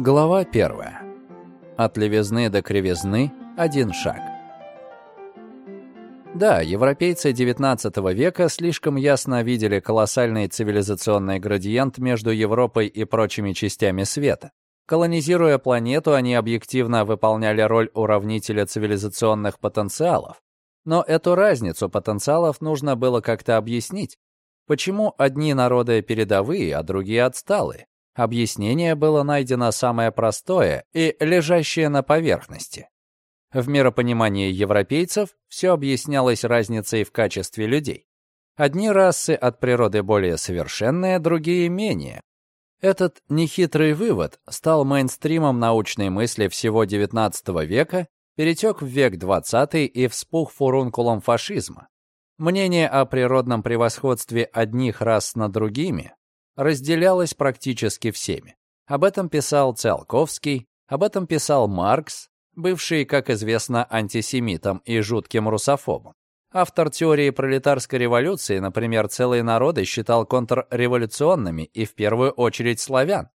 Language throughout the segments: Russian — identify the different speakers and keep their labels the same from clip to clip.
Speaker 1: Глава 1. От левизны до кривизны один шаг. Да, европейцы XIX века слишком ясно видели колоссальный цивилизационный градиент между Европой и прочими частями света. Колонизируя планету, они объективно выполняли роль уравнителя цивилизационных потенциалов. Но эту разницу потенциалов нужно было как-то объяснить. Почему одни народы передовые, а другие отсталые? Объяснение было найдено самое простое и лежащее на поверхности. В миропонимании европейцев все объяснялось разницей в качестве людей. Одни расы от природы более совершенные, другие менее. Этот нехитрый вывод стал мейнстримом научной мысли всего XIX века, перетек в век XX и вспух фурункулом фашизма. Мнение о природном превосходстве одних рас над другими разделялось практически всеми. Об этом писал Циолковский, об этом писал Маркс, бывший, как известно, антисемитом и жутким русофобом. Автор теории пролетарской революции, например, целые народы считал контрреволюционными и в первую очередь славян.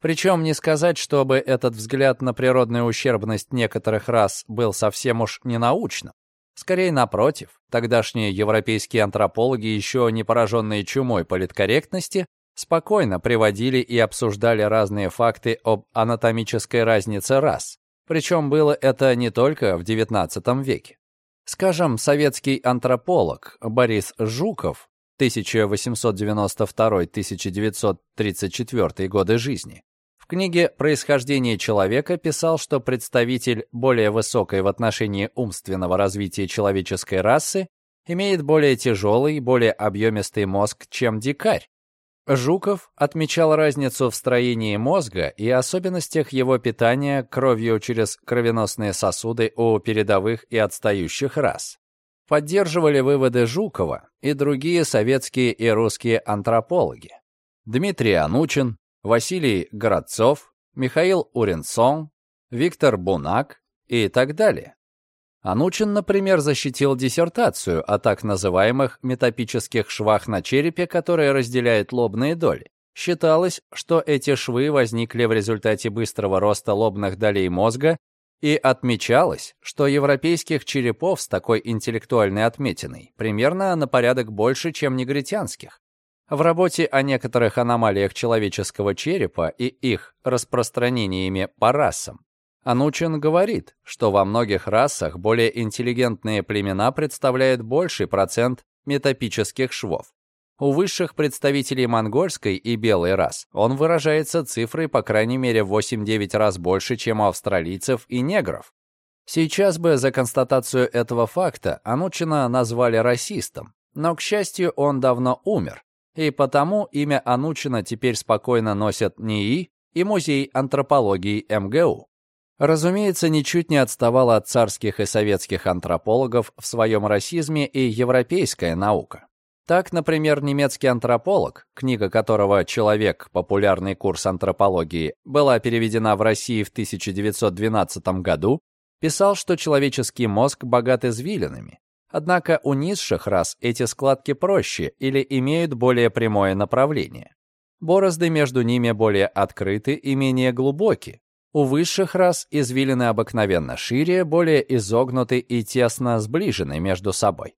Speaker 1: Причем не сказать, чтобы этот взгляд на природную ущербность некоторых рас был совсем уж ненаучным. Скорее, напротив, тогдашние европейские антропологи, еще не пораженные чумой политкорректности, спокойно приводили и обсуждали разные факты об анатомической разнице рас. Причем было это не только в XIX веке. Скажем, советский антрополог Борис Жуков 1892-1934 годы жизни в книге «Происхождение человека» писал, что представитель более высокой в отношении умственного развития человеческой расы имеет более тяжелый, более объемистый мозг, чем дикарь, Жуков отмечал разницу в строении мозга и особенностях его питания кровью через кровеносные сосуды у передовых и отстающих рас. Поддерживали выводы Жукова и другие советские и русские антропологи. Дмитрий Анучин, Василий Городцов, Михаил Уренсон, Виктор Бунак и так далее. Анучин, например, защитил диссертацию о так называемых метапических швах на черепе, которые разделяют лобные доли. Считалось, что эти швы возникли в результате быстрого роста лобных долей мозга, и отмечалось, что европейских черепов с такой интеллектуальной отметиной примерно на порядок больше, чем негритянских. В работе о некоторых аномалиях человеческого черепа и их распространениями по расам Анучин говорит, что во многих расах более интеллигентные племена представляют больший процент метапических швов. У высших представителей монгольской и белой рас он выражается цифрой по крайней мере 8-9 раз больше, чем у австралийцев и негров. Сейчас бы за констатацию этого факта Анучина назвали расистом, но, к счастью, он давно умер, и потому имя Анучина теперь спокойно носят НИИ и Музей антропологии МГУ разумеется, ничуть не отставала от царских и советских антропологов в своем расизме и европейская наука. Так, например, немецкий антрополог, книга которого «Человек. Популярный курс антропологии» была переведена в России в 1912 году, писал, что человеческий мозг богат извилинами. Однако у низших рас эти складки проще или имеют более прямое направление. Борозды между ними более открыты и менее глубоки, у высших рас извилины обыкновенно шире, более изогнуты и тесно сближены между собой.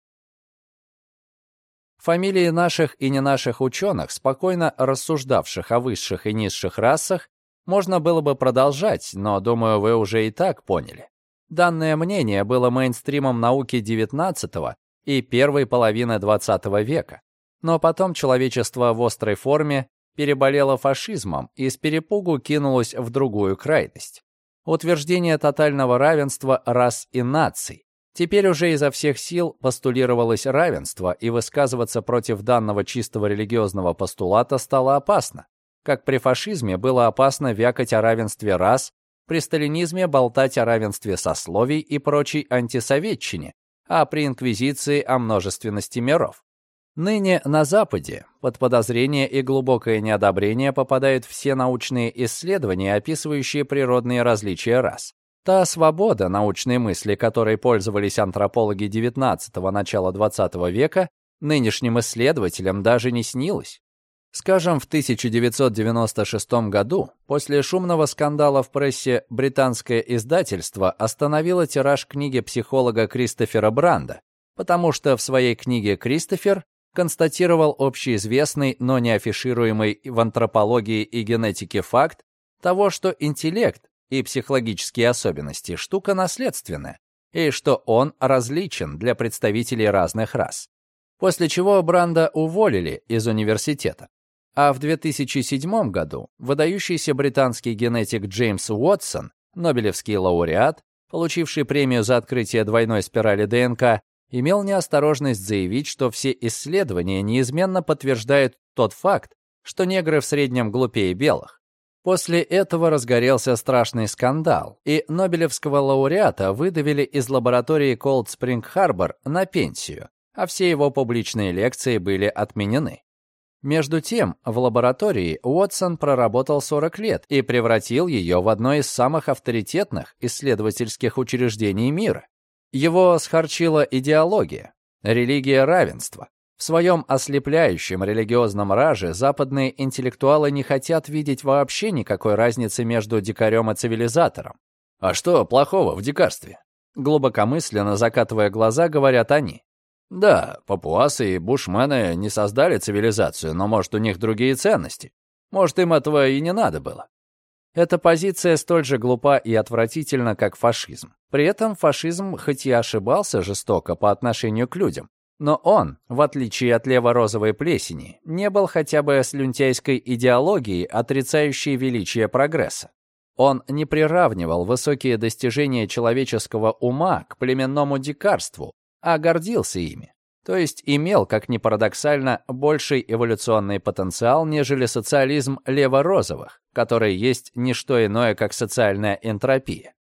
Speaker 1: Фамилии наших и не наших ученых, спокойно рассуждавших о высших и низших расах, можно было бы продолжать, но, думаю, вы уже и так поняли. Данное мнение было мейнстримом науки XIX и первой половины XX века, но потом человечество в острой форме переболела фашизмом и с перепугу кинулась в другую крайность. Утверждение тотального равенства рас и наций. Теперь уже изо всех сил постулировалось равенство, и высказываться против данного чистого религиозного постулата стало опасно. Как при фашизме было опасно вякать о равенстве рас, при сталинизме болтать о равенстве сословий и прочей антисоветчине, а при инквизиции о множественности миров. Ныне на Западе под подозрение и глубокое неодобрение попадают все научные исследования, описывающие природные различия рас. Та свобода научной мысли, которой пользовались антропологи XIX – начала XX века, нынешним исследователям даже не снилась. Скажем, в 1996 году, после шумного скандала в прессе, британское издательство остановило тираж книги психолога Кристофера Бранда, потому что в своей книге Кристофер констатировал общеизвестный, но не афишируемый в антропологии и генетике факт того, что интеллект и психологические особенности – штука наследственная, и что он различен для представителей разных рас. После чего Бранда уволили из университета. А в 2007 году выдающийся британский генетик Джеймс Уотсон, Нобелевский лауреат, получивший премию за открытие двойной спирали ДНК, имел неосторожность заявить, что все исследования неизменно подтверждают тот факт, что негры в среднем глупее белых. После этого разгорелся страшный скандал, и Нобелевского лауреата выдавили из лаборатории Cold Spring Harbor на пенсию, а все его публичные лекции были отменены. Между тем, в лаборатории Уотсон проработал 40 лет и превратил ее в одно из самых авторитетных исследовательских учреждений мира. Его схарчила идеология, религия равенства. В своем ослепляющем религиозном раже западные интеллектуалы не хотят видеть вообще никакой разницы между дикарем и цивилизатором. А что плохого в дикарстве? Глубокомысленно закатывая глаза, говорят они. Да, папуасы и бушмены не создали цивилизацию, но, может, у них другие ценности. Может, им этого и не надо было. Эта позиция столь же глупа и отвратительна, как фашизм. При этом фашизм хоть и ошибался жестоко по отношению к людям, но он, в отличие от лево-розовой плесени, не был хотя бы слюнтяйской идеологией, отрицающей величие прогресса. Он не приравнивал высокие достижения человеческого ума к племенному дикарству, а гордился ими. То есть имел, как ни парадоксально, больший эволюционный потенциал, нежели социализм лево-розовых, который есть не что иное, как социальная энтропия.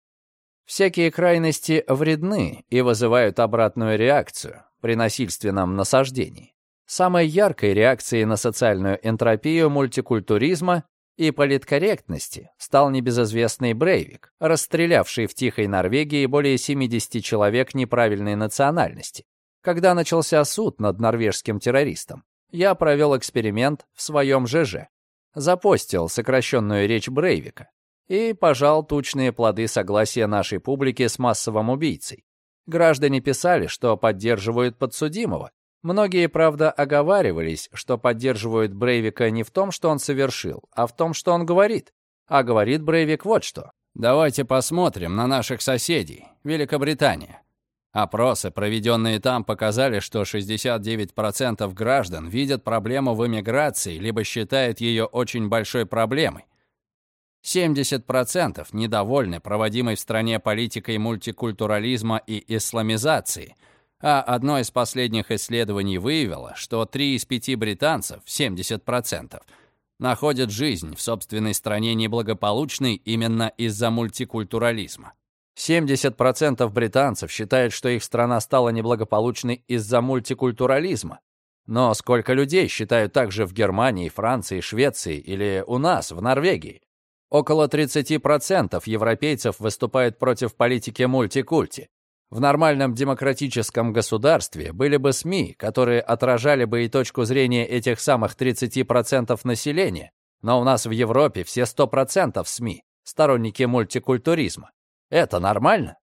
Speaker 1: Всякие крайности вредны и вызывают обратную реакцию при насильственном насаждении. Самой яркой реакцией на социальную энтропию мультикультуризма и политкорректности стал небезызвестный Брейвик, расстрелявший в Тихой Норвегии более 70 человек неправильной национальности. Когда начался суд над норвежским террористом, я провел эксперимент в своем ЖЖ, запостил сокращенную речь Брейвика и пожал тучные плоды согласия нашей публики с массовым убийцей. Граждане писали, что поддерживают подсудимого, Многие, правда, оговаривались, что поддерживают Брейвика не в том, что он совершил, а в том, что он говорит. А говорит Брейвик вот что. Давайте посмотрим на наших соседей, Великобритания. Опросы, проведенные там, показали, что 69% граждан видят проблему в иммиграции, либо считают ее очень большой проблемой. 70% недовольны проводимой в стране политикой мультикультурализма и исламизации – а одно из последних исследований выявило, что 3 из 5 британцев, 70%, находят жизнь в собственной стране неблагополучной именно из-за мультикультурализма. 70% британцев считают, что их страна стала неблагополучной из-за мультикультурализма. Но сколько людей считают также в Германии, Франции, Швеции или у нас, в Норвегии? Около 30% европейцев выступают против политики мультикульти. В нормальном демократическом государстве были бы СМИ, которые отражали бы и точку зрения этих самых 30% населения, но у нас в Европе все 100% СМИ, сторонники мультикультуризма. Это нормально?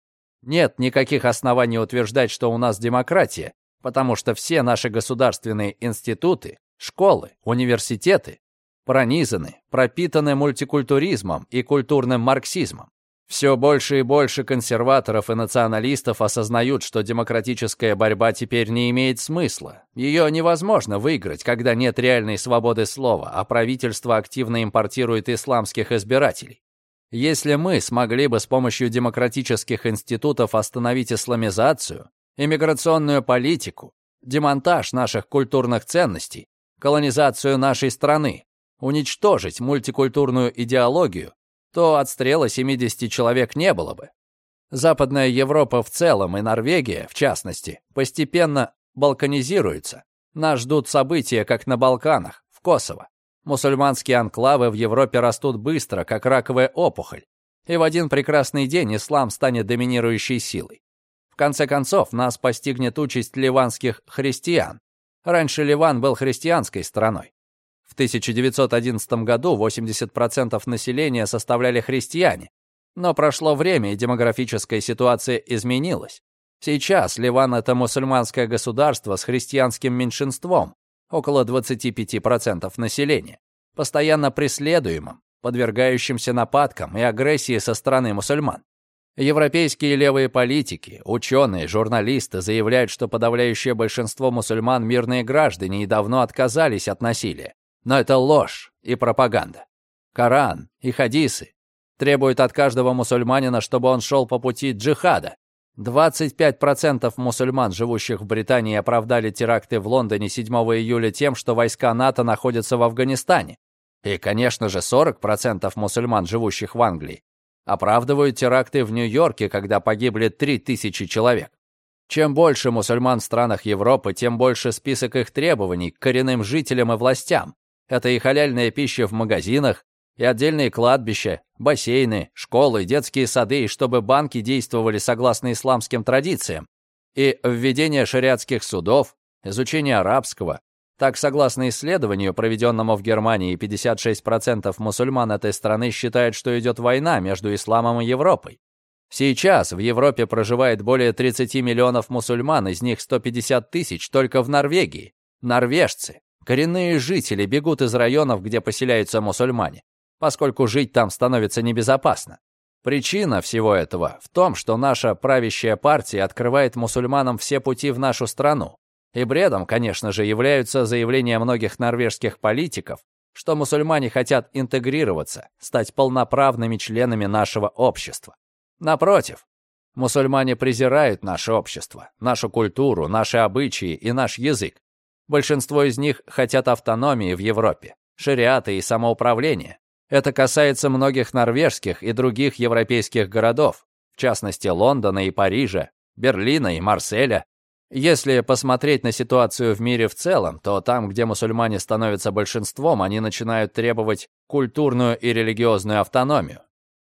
Speaker 1: Нет никаких оснований утверждать, что у нас демократия, потому что все наши государственные институты, школы, университеты пронизаны, пропитаны мультикультуризмом и культурным марксизмом. Все больше и больше консерваторов и националистов осознают, что демократическая борьба теперь не имеет смысла. Ее невозможно выиграть, когда нет реальной свободы слова, а правительство активно импортирует исламских избирателей. Если мы смогли бы с помощью демократических институтов остановить исламизацию, иммиграционную политику, демонтаж наших культурных ценностей, колонизацию нашей страны, уничтожить мультикультурную идеологию, то отстрела 70 человек не было бы. Западная Европа в целом и Норвегия, в частности, постепенно балканизируются. Нас ждут события, как на Балканах, в Косово. Мусульманские анклавы в Европе растут быстро, как раковая опухоль. И в один прекрасный день ислам станет доминирующей силой. В конце концов, нас постигнет участь ливанских христиан. Раньше Ливан был христианской страной. В 1911 году 80% населения составляли христиане. Но прошло время, и демографическая ситуация изменилась. Сейчас Ливан — это мусульманское государство с христианским меньшинством, около 25% населения, постоянно преследуемым, подвергающимся нападкам и агрессии со стороны мусульман. Европейские левые политики, ученые, журналисты заявляют, что подавляющее большинство мусульман – мирные граждане и давно отказались от насилия. Но это ложь и пропаганда. Коран и хадисы требуют от каждого мусульманина, чтобы он шел по пути джихада. 25% мусульман, живущих в Британии, оправдали теракты в Лондоне 7 июля тем, что войска НАТО находятся в Афганистане. И, конечно же, 40% мусульман, живущих в Англии, оправдывают теракты в Нью-Йорке, когда погибли 3000 человек. Чем больше мусульман в странах Европы, тем больше список их требований к коренным жителям и властям. Это и халяльная пища в магазинах, и отдельные кладбища, бассейны, школы, детские сады, чтобы банки действовали согласно исламским традициям, и введение шариатских судов, изучение арабского. Так, согласно исследованию, проведенному в Германии, 56% мусульман этой страны считают, что идет война между исламом и Европой. Сейчас в Европе проживает более 30 миллионов мусульман, из них 150 тысяч только в Норвегии. Норвежцы, коренные жители, бегут из районов, где поселяются мусульмане поскольку жить там становится небезопасно. Причина всего этого в том, что наша правящая партия открывает мусульманам все пути в нашу страну. И бредом, конечно же, являются заявления многих норвежских политиков, что мусульмане хотят интегрироваться, стать полноправными членами нашего общества. Напротив, мусульмане презирают наше общество, нашу культуру, наши обычаи и наш язык. Большинство из них хотят автономии в Европе, шариата и самоуправления. Это касается многих норвежских и других европейских городов, в частности Лондона и Парижа, Берлина и Марселя. Если посмотреть на ситуацию в мире в целом, то там, где мусульмане становятся большинством, они начинают требовать культурную и религиозную автономию.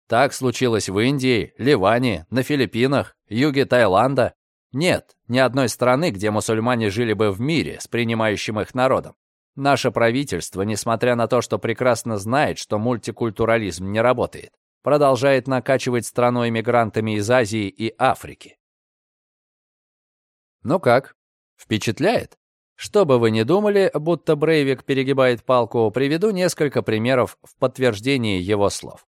Speaker 1: Так случилось в Индии, Ливане, на Филиппинах, юге Таиланда. Нет ни одной страны, где мусульмане жили бы в мире с принимающим их народом. Наше правительство, несмотря на то, что прекрасно знает, что мультикультурализм не работает, продолжает накачивать страну иммигрантами из Азии и Африки. Ну как, впечатляет? Что бы вы ни думали, будто Брейвик перегибает палку, приведу несколько примеров в подтверждении его слов.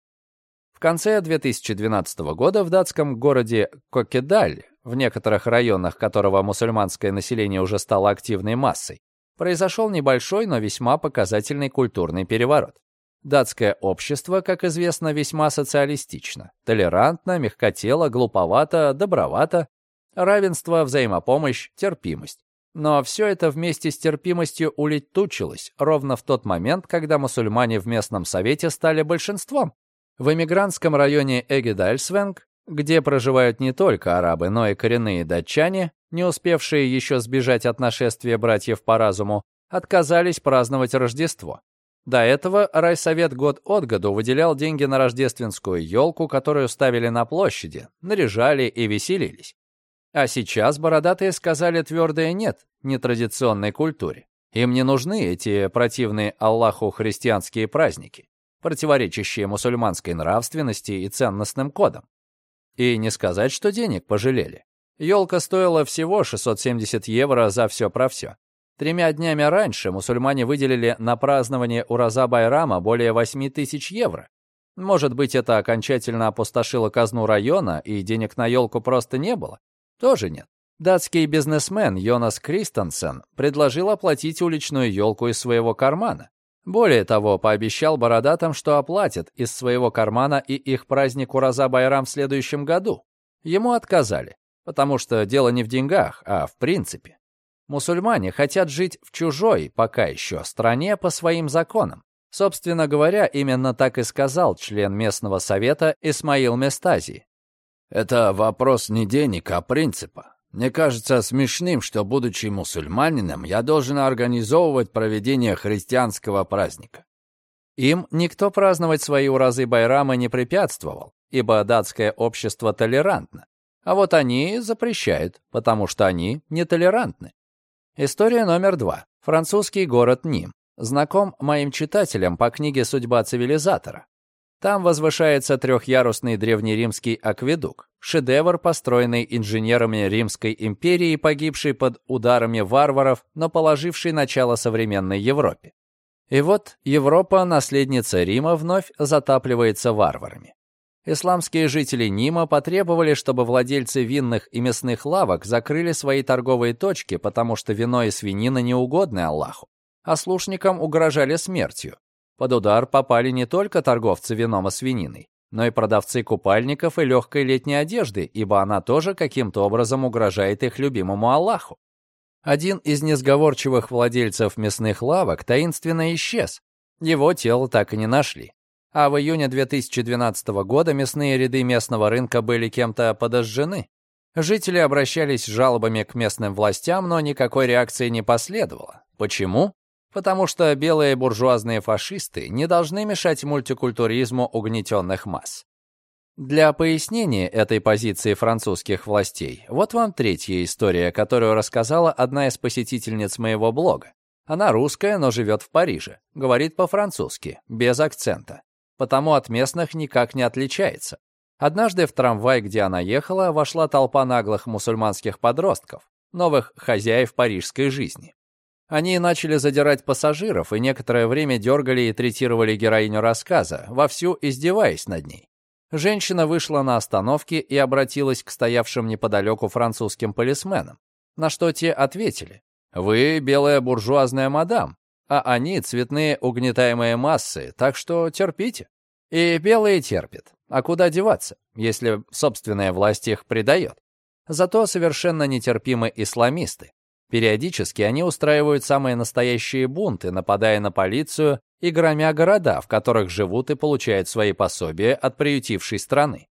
Speaker 1: В конце 2012 года в датском городе Кокедаль, в некоторых районах которого мусульманское население уже стало активной массой, произошел небольшой, но весьма показательный культурный переворот. Датское общество, как известно, весьма социалистично, толерантно, мягкотело, глуповато, добровато, равенство, взаимопомощь, терпимость. Но все это вместе с терпимостью улетучилось ровно в тот момент, когда мусульмане в местном совете стали большинством. В эмигрантском районе Эгедальсвенг, где проживают не только арабы, но и коренные датчане, не успевшие еще сбежать от нашествия братьев по разуму, отказались праздновать Рождество. До этого райсовет год от году выделял деньги на рождественскую елку, которую ставили на площади, наряжали и веселились. А сейчас бородатые сказали твердое «нет» нетрадиционной культуре. Им не нужны эти противные Аллаху христианские праздники, противоречащие мусульманской нравственности и ценностным кодам. И не сказать, что денег пожалели. Елка стоила всего 670 евро за все про все. Тремя днями раньше мусульмане выделили на празднование Ураза Байрама более 8 тысяч евро. Может быть, это окончательно опустошило казну района, и денег на елку просто не было? Тоже нет. Датский бизнесмен Йонас Кристенсен предложил оплатить уличную елку из своего кармана. Более того, пообещал бородатым, что оплатит из своего кармана и их праздник Ураза Байрам в следующем году. Ему отказали. Потому что дело не в деньгах, а в принципе. Мусульмане хотят жить в чужой, пока еще, стране по своим законам. Собственно говоря, именно так и сказал член местного совета Исмаил Местази. «Это вопрос не денег, а принципа. Мне кажется смешным, что, будучи мусульманином, я должен организовывать проведение христианского праздника. Им никто праздновать свои уразы Байрама не препятствовал, ибо датское общество толерантно. А вот они запрещают, потому что они нетолерантны. История номер два. Французский город Ним. знаком моим читателям по книге «Судьба цивилизатора». Там возвышается трехъярусный древнеримский акведук, шедевр, построенный инженерами Римской империи, погибший под ударами варваров, но положивший начало современной Европе. И вот Европа, наследница Рима, вновь затапливается варварами. Исламские жители Нима потребовали, чтобы владельцы винных и мясных лавок закрыли свои торговые точки, потому что вино и свинина неугодны Аллаху, а слушникам угрожали смертью. Под удар попали не только торговцы вином и свининой, но и продавцы купальников и легкой летней одежды, ибо она тоже каким-то образом угрожает их любимому Аллаху. Один из несговорчивых владельцев мясных лавок таинственно исчез. Его тело так и не нашли. А в июне 2012 года мясные ряды местного рынка были кем-то подожжены. Жители обращались с жалобами к местным властям, но никакой реакции не последовало. Почему? потому что белые буржуазные фашисты не должны мешать мультикультуризму угнетенных масс. Для пояснения этой позиции французских властей, вот вам третья история, которую рассказала одна из посетительниц моего блога. Она русская, но живет в Париже, говорит по-французски, без акцента, потому от местных никак не отличается. Однажды в трамвай, где она ехала, вошла толпа наглых мусульманских подростков, новых хозяев парижской жизни. Они начали задирать пассажиров и некоторое время дергали и третировали героиню рассказа, вовсю издеваясь над ней. Женщина вышла на остановке и обратилась к стоявшим неподалеку французским полисменам, на что те ответили. «Вы белая буржуазная мадам, а они цветные угнетаемые массы, так что терпите». И белые терпят. А куда деваться, если собственная власть их предает? Зато совершенно нетерпимы исламисты. Периодически они устраивают самые настоящие бунты, нападая на полицию и громя города, в которых живут и получают свои пособия от приютившей страны.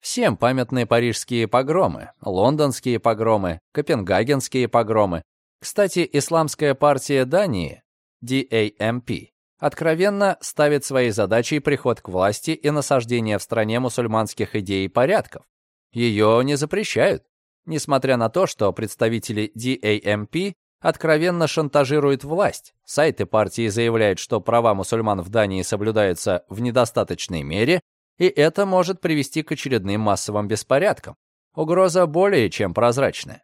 Speaker 1: Всем памятные парижские погромы, лондонские погромы, копенгагенские погромы. Кстати, исламская партия Дании, DAMP, откровенно ставит своей задачей приход к власти и насаждение в стране мусульманских идей и порядков. Ее не запрещают. Несмотря на то, что представители DAMP откровенно шантажируют власть, сайты партии заявляют, что права мусульман в Дании соблюдаются в недостаточной мере, и это может привести к очередным массовым беспорядкам. Угроза более чем прозрачная.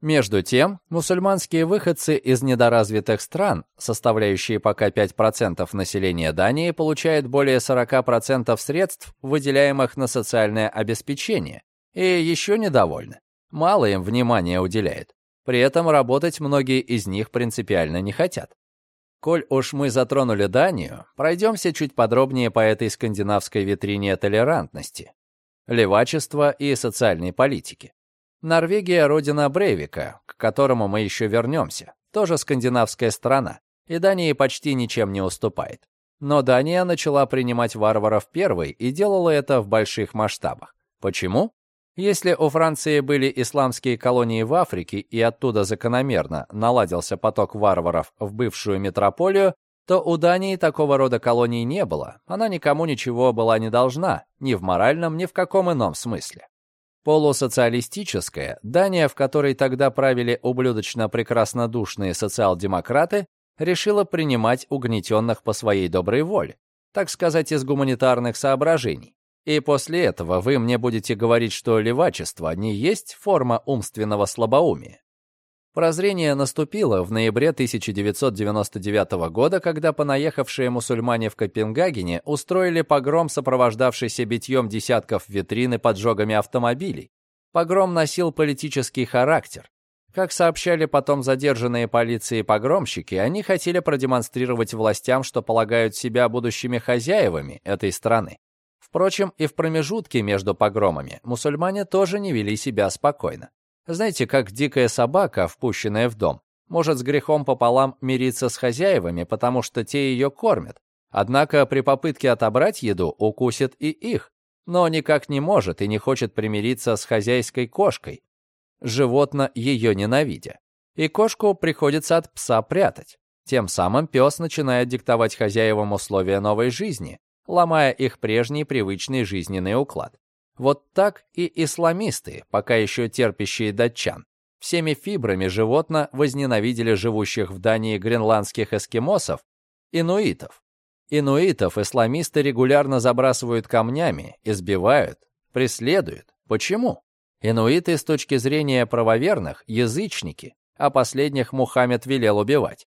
Speaker 1: Между тем, мусульманские выходцы из недоразвитых стран, составляющие пока 5% населения Дании, получают более 40% средств, выделяемых на социальное обеспечение, и еще недовольны мало им внимания уделяет. При этом работать многие из них принципиально не хотят. Коль уж мы затронули Данию, пройдемся чуть подробнее по этой скандинавской витрине толерантности, левачества и социальной политики. Норвегия — родина Брейвика, к которому мы еще вернемся, тоже скандинавская страна, и Дании почти ничем не уступает. Но Дания начала принимать варваров первой и делала это в больших масштабах. Почему? Если у Франции были исламские колонии в Африке и оттуда закономерно наладился поток варваров в бывшую метрополию, то у Дании такого рода колоний не было. Она никому ничего была не должна, ни в моральном, ни в каком ином смысле. Полусоциалистическая, Дания, в которой тогда правили ублюдочно прекраснодушные социал-демократы, решила принимать угнетенных по своей доброй воле, так сказать, из гуманитарных соображений. И после этого вы мне будете говорить, что левачество не есть форма умственного слабоумия. Прозрение наступило в ноябре 1999 года, когда понаехавшие мусульмане в Копенгагене устроили погром, сопровождавшийся битьем десятков витрин и поджогами автомобилей. Погром носил политический характер. Как сообщали потом задержанные полицией погромщики, они хотели продемонстрировать властям, что полагают себя будущими хозяевами этой страны. Впрочем, и в промежутке между погромами мусульмане тоже не вели себя спокойно. Знаете, как дикая собака, впущенная в дом, может с грехом пополам мириться с хозяевами, потому что те ее кормят. Однако при попытке отобрать еду укусит и их, но никак не может и не хочет примириться с хозяйской кошкой, животно ее ненавидя. И кошку приходится от пса прятать. Тем самым пес начинает диктовать хозяевам условия новой жизни, ломая их прежний привычный жизненный уклад. Вот так и исламисты, пока еще терпящие датчан, всеми фибрами животно возненавидели живущих в Дании гренландских эскимосов инуитов. Инуитов исламисты регулярно забрасывают камнями, избивают, преследуют. Почему? Инуиты с точки зрения правоверных – язычники, а последних Мухаммед велел убивать.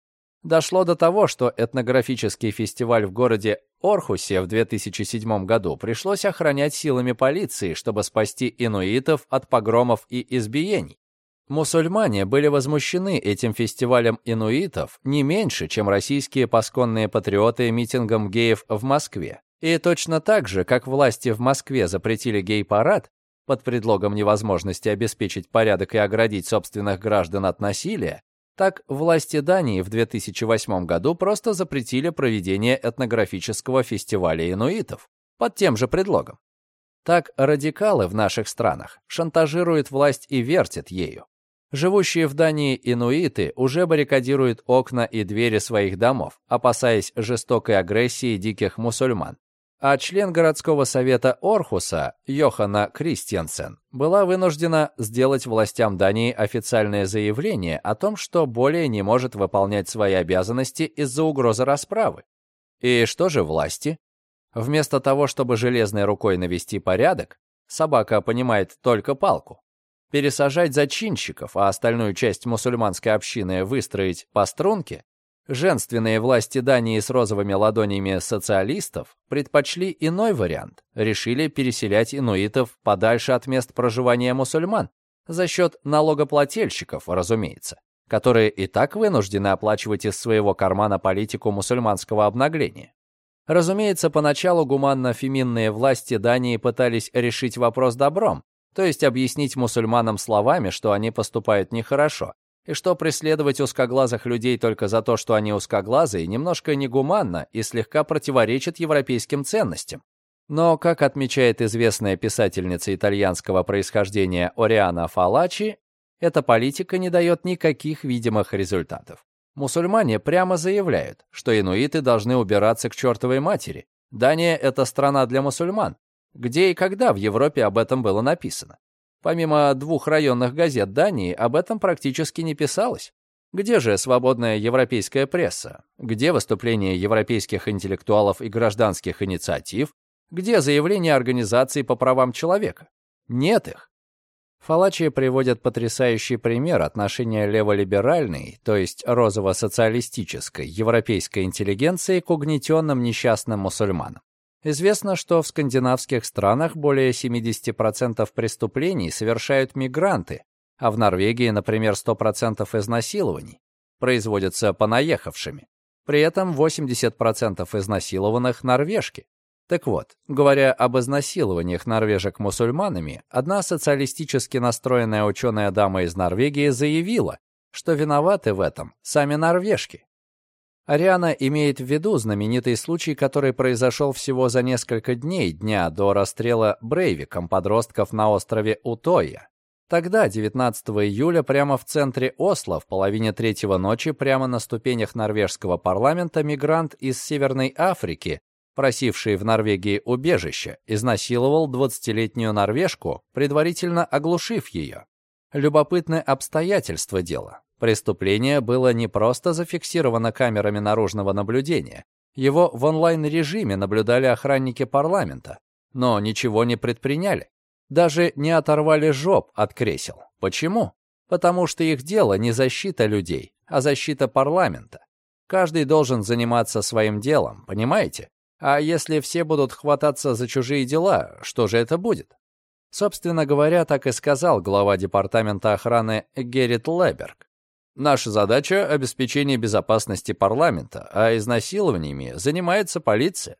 Speaker 1: Дошло до того, что этнографический фестиваль в городе Орхусе в 2007 году пришлось охранять силами полиции, чтобы спасти инуитов от погромов и избиений. Мусульмане были возмущены этим фестивалем инуитов не меньше, чем российские пасконные патриоты митингом геев в Москве. И точно так же, как власти в Москве запретили гей-парад под предлогом невозможности обеспечить порядок и оградить собственных граждан от насилия, так, власти Дании в 2008 году просто запретили проведение этнографического фестиваля инуитов под тем же предлогом. Так радикалы в наших странах шантажируют власть и вертят ею. Живущие в Дании инуиты уже баррикадируют окна и двери своих домов, опасаясь жестокой агрессии диких мусульман а член городского совета Орхуса Йохана Кристиансен была вынуждена сделать властям Дании официальное заявление о том, что более не может выполнять свои обязанности из-за угрозы расправы. И что же власти? Вместо того, чтобы железной рукой навести порядок, собака понимает только палку, пересажать зачинщиков, а остальную часть мусульманской общины выстроить по струнке, Женственные власти Дании с розовыми ладонями социалистов предпочли иной вариант. Решили переселять инуитов подальше от мест проживания мусульман. За счет налогоплательщиков, разумеется, которые и так вынуждены оплачивать из своего кармана политику мусульманского обнагления. Разумеется, поначалу гуманно-феминные власти Дании пытались решить вопрос добром, то есть объяснить мусульманам словами, что они поступают нехорошо, и что преследовать узкоглазых людей только за то, что они узкоглазые, немножко негуманно и слегка противоречит европейским ценностям. Но, как отмечает известная писательница итальянского происхождения Ориана Фалачи, эта политика не дает никаких видимых результатов. Мусульмане прямо заявляют, что инуиты должны убираться к чертовой матери. Дания — это страна для мусульман. Где и когда в Европе об этом было написано? Помимо двух районных газет Дании, об этом практически не писалось. Где же свободная европейская пресса? Где выступления европейских интеллектуалов и гражданских инициатив? Где заявления организаций по правам человека? Нет их. Фалачи приводят потрясающий пример отношения леволиберальной, то есть розово-социалистической, европейской интеллигенции к угнетенным несчастным мусульманам. Известно, что в скандинавских странах более 70% преступлений совершают мигранты, а в Норвегии, например, 100% изнасилований производятся понаехавшими. При этом 80% изнасилованных – норвежки. Так вот, говоря об изнасилованиях норвежек мусульманами, одна социалистически настроенная ученая дама из Норвегии заявила, что виноваты в этом сами норвежки. Ариана имеет в виду знаменитый случай, который произошел всего за несколько дней дня до расстрела Брейвиком подростков на острове Утоя. Тогда, 19 июля, прямо в центре Осло, в половине третьего ночи, прямо на ступенях норвежского парламента, мигрант из Северной Африки, просивший в Норвегии убежище, изнасиловал 20-летнюю норвежку, предварительно оглушив ее. Любопытное обстоятельство дела. Преступление было не просто зафиксировано камерами наружного наблюдения. Его в онлайн-режиме наблюдали охранники парламента, но ничего не предприняли. Даже не оторвали жоп от кресел. Почему? Потому что их дело не защита людей, а защита парламента. Каждый должен заниматься своим делом, понимаете? А если все будут хвататься за чужие дела, что же это будет? Собственно говоря, так и сказал глава департамента охраны Геррит Леберг. Наша задача — обеспечение безопасности парламента, а изнасилованиями занимается полиция.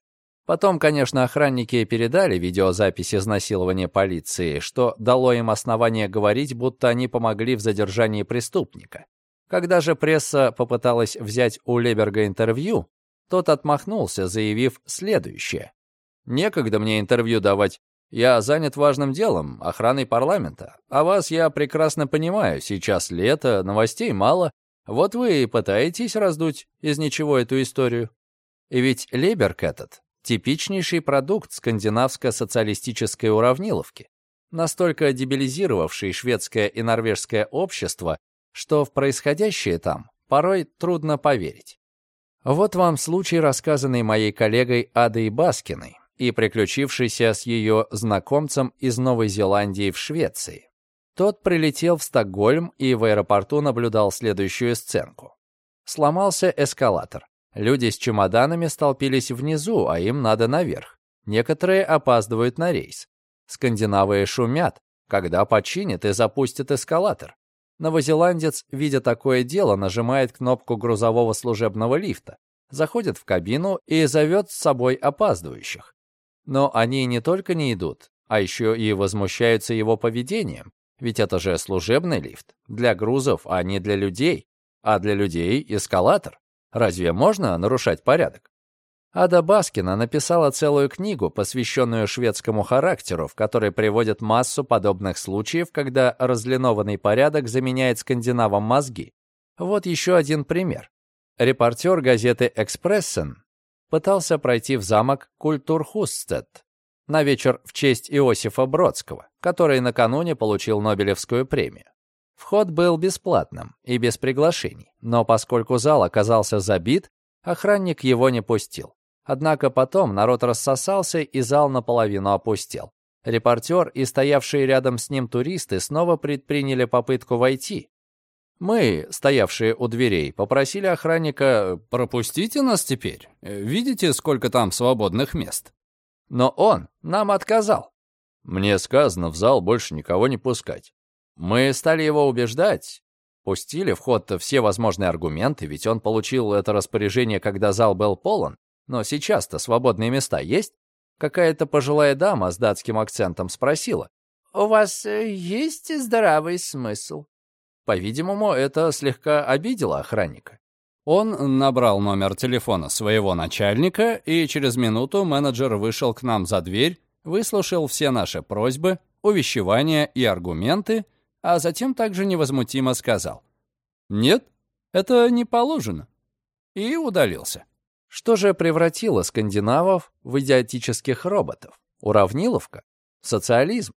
Speaker 1: Потом, конечно, охранники передали видеозапись изнасилования полиции, что дало им основание говорить, будто они помогли в задержании преступника. Когда же пресса попыталась взять у Леберга интервью, тот отмахнулся, заявив следующее. «Некогда мне интервью давать. Я занят важным делом, охраной парламента. А вас я прекрасно понимаю, сейчас лето, новостей мало. Вот вы и пытаетесь раздуть из ничего эту историю. И ведь Леберг этот — типичнейший продукт скандинавско-социалистической уравниловки, настолько дебилизировавший шведское и норвежское общество, что в происходящее там порой трудно поверить. Вот вам случай, рассказанный моей коллегой Адой Баскиной и приключившийся с ее знакомцем из Новой Зеландии в Швеции. Тот прилетел в Стокгольм и в аэропорту наблюдал следующую сценку. Сломался эскалатор. Люди с чемоданами столпились внизу, а им надо наверх. Некоторые опаздывают на рейс. Скандинавы шумят, когда починят и запустят эскалатор. Новозеландец, видя такое дело, нажимает кнопку грузового служебного лифта, заходит в кабину и зовет с собой опаздывающих. Но они не только не идут, а еще и возмущаются его поведением, ведь это же служебный лифт, для грузов, а не для людей, а для людей эскалатор. Разве можно нарушать порядок? Ада Баскина написала целую книгу, посвященную шведскому характеру, в которой приводит массу подобных случаев, когда разлинованный порядок заменяет скандинавам мозги. Вот еще один пример. Репортер газеты «Экспрессен» пытался пройти в замок Культурхустед на вечер в честь Иосифа Бродского, который накануне получил Нобелевскую премию. Вход был бесплатным и без приглашений, но поскольку зал оказался забит, охранник его не пустил. Однако потом народ рассосался, и зал наполовину опустел. Репортер и стоявшие рядом с ним туристы снова предприняли попытку войти. Мы, стоявшие у дверей, попросили охранника «Пропустите нас теперь. Видите, сколько там свободных мест?» Но он нам отказал. Мне сказано в зал больше никого не пускать. Мы стали его убеждать, пустили в ход все возможные аргументы, ведь он получил это распоряжение, когда зал был полон, но сейчас-то свободные места есть? Какая-то пожилая дама с датским акцентом спросила. «У вас э, есть здравый смысл?» По-видимому, это слегка обидело охранника. Он набрал номер телефона своего начальника, и через минуту менеджер вышел к нам за дверь, выслушал все наши просьбы, увещевания и аргументы, а затем также невозмутимо сказал «Нет, это не положено» и удалился. Что же превратило скандинавов в идиотических роботов? Уравниловка? Социализм?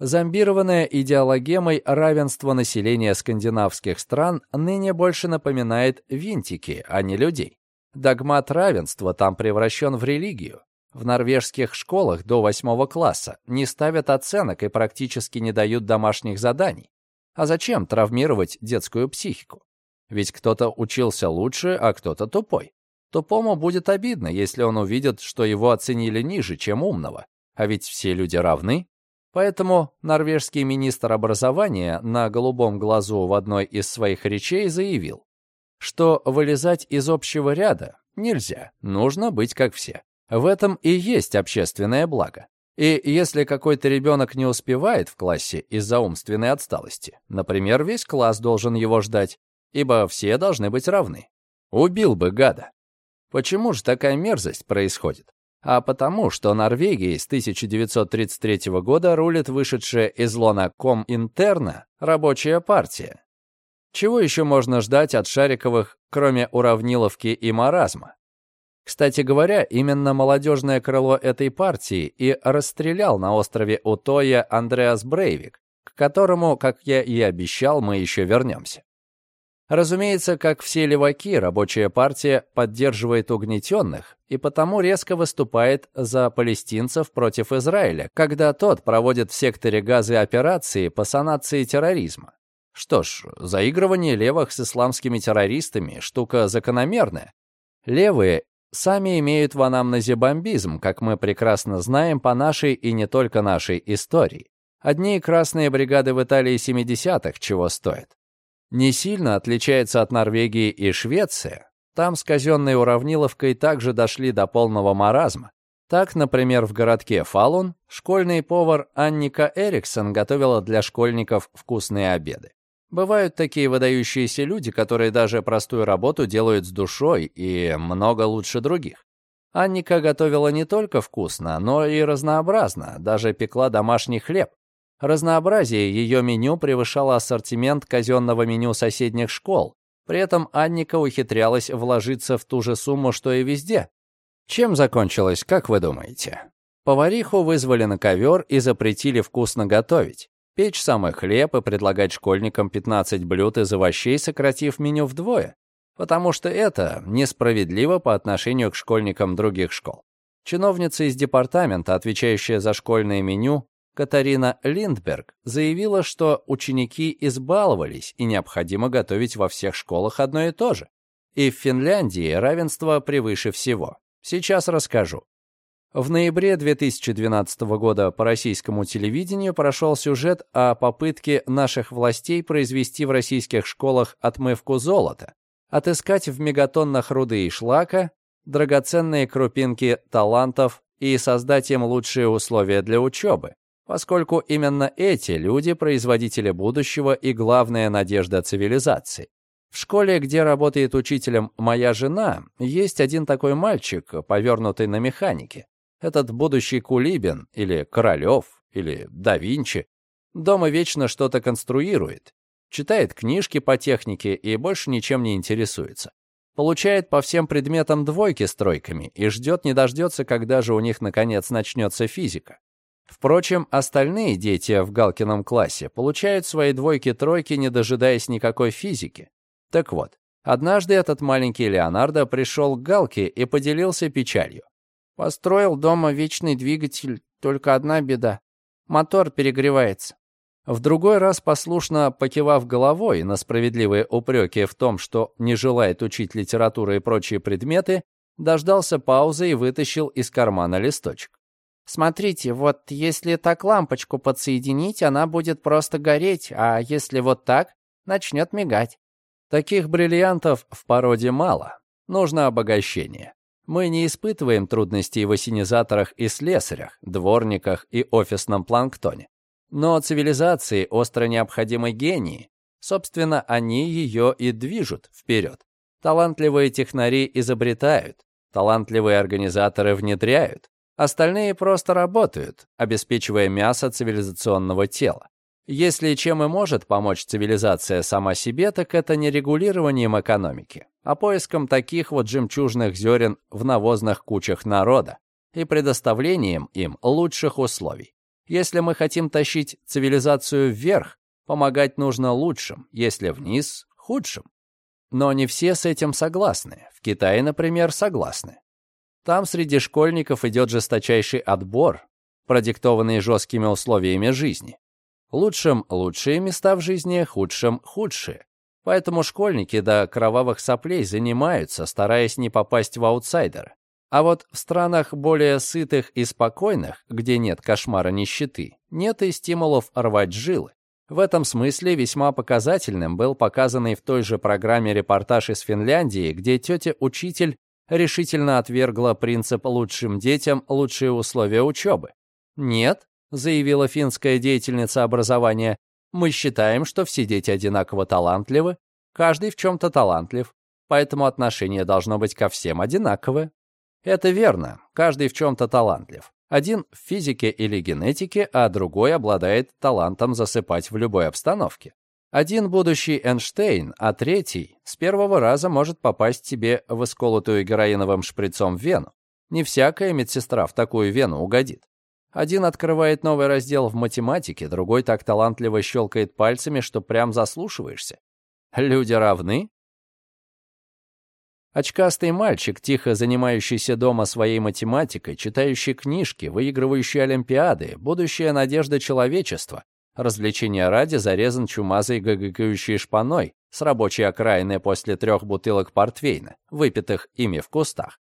Speaker 1: Зомбированное идеологемой равенство населения скандинавских стран ныне больше напоминает винтики, а не людей. Догмат равенства там превращен в религию. В норвежских школах до восьмого класса не ставят оценок и практически не дают домашних заданий. А зачем травмировать детскую психику? Ведь кто-то учился лучше, а кто-то тупой. Тупому будет обидно, если он увидит, что его оценили ниже, чем умного. А ведь все люди равны. Поэтому норвежский министр образования на голубом глазу в одной из своих речей заявил, что вылезать из общего ряда нельзя, нужно быть как все. В этом и есть общественное благо. И если какой-то ребенок не успевает в классе из-за умственной отсталости, например, весь класс должен его ждать, ибо все должны быть равны. Убил бы гада. Почему же такая мерзость происходит? А потому, что Норвегией с 1933 года рулит вышедшая из лона Ком-Интерна рабочая партия. Чего еще можно ждать от Шариковых, кроме уравниловки и маразма? Кстати говоря, именно молодежное крыло этой партии и расстрелял на острове Утоя Андреас Брейвик, к которому, как я и обещал, мы еще вернемся. Разумеется, как все леваки, рабочая партия поддерживает угнетенных и потому резко выступает за палестинцев против Израиля, когда тот проводит в секторе Газы операции по санации терроризма. Что ж, заигрывание левых с исламскими террористами – штука закономерная. Левые сами имеют в анамнезе бомбизм, как мы прекрасно знаем по нашей и не только нашей истории. Одни красные бригады в Италии 70-х чего стоят не сильно отличается от Норвегии и Швеции. Там с казенной уравниловкой также дошли до полного маразма. Так, например, в городке Фалун школьный повар Анника Эриксон готовила для школьников вкусные обеды. Бывают такие выдающиеся люди, которые даже простую работу делают с душой и много лучше других. Анника готовила не только вкусно, но и разнообразно, даже пекла домашний хлеб. Разнообразие ее меню превышало ассортимент казенного меню соседних школ. При этом Анника ухитрялась вложиться в ту же сумму, что и везде. Чем закончилось, как вы думаете? Повариху вызвали на ковер и запретили вкусно готовить. Печь самый хлеб и предлагать школьникам 15 блюд из овощей, сократив меню вдвое. потому что это несправедливо по отношению к школьникам других школ. Чиновница из департамента, отвечающая за школьное меню, Катарина Линдберг, заявила, что ученики избаловались и необходимо готовить во всех школах одно и то же. И в Финляндии равенство превыше всего. Сейчас расскажу. В ноябре 2012 года по российскому телевидению прошел сюжет о попытке наших властей произвести в российских школах отмывку золота, отыскать в мегатоннах руды и шлака, драгоценные крупинки талантов и создать им лучшие условия для учебы, поскольку именно эти люди – производители будущего и главная надежда цивилизации. В школе, где работает учителем моя жена, есть один такой мальчик, повернутый на механике. Этот будущий Кулибин, или Королев, или да Винчи, дома вечно что-то конструирует, читает книжки по технике и больше ничем не интересуется. Получает по всем предметам двойки с тройками и ждет не дождется, когда же у них наконец начнется физика. Впрочем, остальные дети в Галкином классе получают свои двойки-тройки, не дожидаясь никакой физики. Так вот, однажды этот маленький Леонардо пришел к Галке и поделился печалью. Построил дома вечный двигатель, только одна беда. Мотор перегревается. В другой раз, послушно покивав головой на справедливые упреки в том, что не желает учить литературу и прочие предметы, дождался паузы и вытащил из кармана листочек. «Смотрите, вот если так лампочку подсоединить, она будет просто гореть, а если вот так, начнет мигать». Таких бриллиантов в породе мало. Нужно обогащение. Мы не испытываем трудностей в осенизаторах и слесарях, дворниках и офисном планктоне. Но цивилизации остро необходимы гении. Собственно, они ее и движут вперед. Талантливые технари изобретают, талантливые организаторы внедряют, остальные просто работают, обеспечивая мясо цивилизационного тела. Если чем и может помочь цивилизация сама себе, так это не регулированием экономики, а поиском таких вот жемчужных зерен в навозных кучах народа и предоставлением им лучших условий. Если мы хотим тащить цивилизацию вверх, помогать нужно лучшим, если вниз – худшим. Но не все с этим согласны. В Китае, например, согласны. Там среди школьников идет жесточайший отбор, продиктованный жесткими условиями жизни. Лучшим – лучшие места в жизни, худшим – худшие. Поэтому школьники до кровавых соплей занимаются, стараясь не попасть в аутсайдеры. А вот в странах более сытых и спокойных, где нет кошмара нищеты, нет и стимулов рвать жилы. В этом смысле весьма показательным был показанный в той же программе репортаж из Финляндии, где тетя-учитель решительно отвергла принцип «лучшим детям лучшие условия учебы». Нет, заявила финская деятельница образования, мы считаем, что все дети одинаково талантливы, каждый в чем-то талантлив, поэтому отношение должно быть ко всем одинаковое. Это верно, каждый в чем-то талантлив. Один в физике или генетике, а другой обладает талантом засыпать в любой обстановке. Один будущий Эйнштейн, а третий с первого раза может попасть себе в исколотую героиновым шприцом вену. Не всякая медсестра в такую вену угодит. Один открывает новый раздел в математике, другой так талантливо щелкает пальцами, что прям заслушиваешься. Люди равны? Очкастый мальчик, тихо занимающийся дома своей математикой, читающий книжки, выигрывающий олимпиады, будущая надежда человечества, развлечения ради зарезан чумазой гагыкающей шпаной с рабочей окраины после трех бутылок портвейна, выпитых ими в кустах.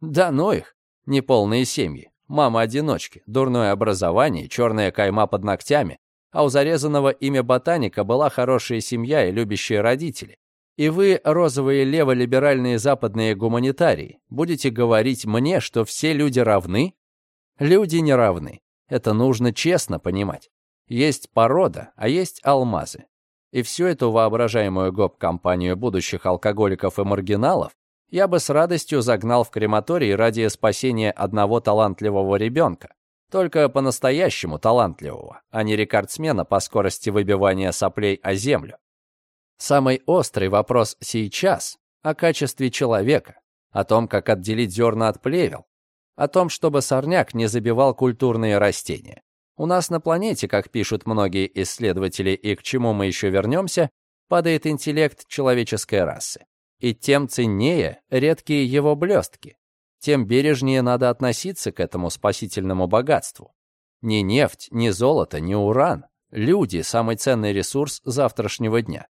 Speaker 1: Да ну их, неполные семьи мама-одиночки, дурное образование, черная кайма под ногтями, а у зарезанного имя ботаника была хорошая семья и любящие родители. И вы, розовые леволиберальные западные гуманитарии, будете говорить мне, что все люди равны? Люди не равны. Это нужно честно понимать. Есть порода, а есть алмазы. И всю эту воображаемую гоп-компанию будущих алкоголиков и маргиналов я бы с радостью загнал в крематорий ради спасения одного талантливого ребенка. Только по-настоящему талантливого, а не рекордсмена по скорости выбивания соплей о землю. Самый острый вопрос сейчас о качестве человека, о том, как отделить зерна от плевел, о том, чтобы сорняк не забивал культурные растения. У нас на планете, как пишут многие исследователи и к чему мы еще вернемся, падает интеллект человеческой расы. И тем ценнее редкие его блестки, тем бережнее надо относиться к этому спасительному богатству. Ни нефть, ни золото, ни уран. Люди – самый ценный ресурс завтрашнего дня.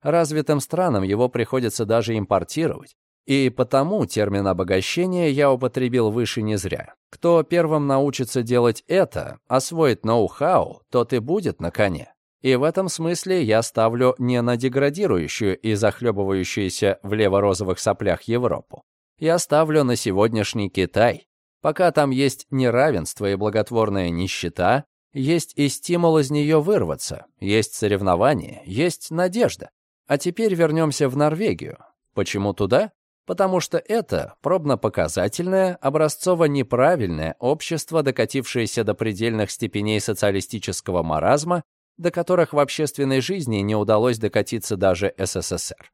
Speaker 1: Развитым странам его приходится даже импортировать. И потому термин обогащение я употребил выше не зря. Кто первым научится делать это, освоит ноу-хау, тот и будет на коне. И в этом смысле я ставлю не на деградирующую и захлебывающуюся в лево-розовых соплях Европу. Я ставлю на сегодняшний Китай. Пока там есть неравенство и благотворная нищета, есть и стимул из нее вырваться, есть соревнования, есть надежда. А теперь вернемся в Норвегию. Почему туда? Потому что это пробно-показательное, образцово-неправильное общество, докатившееся до предельных степеней социалистического маразма, до которых в общественной жизни не удалось докатиться даже СССР.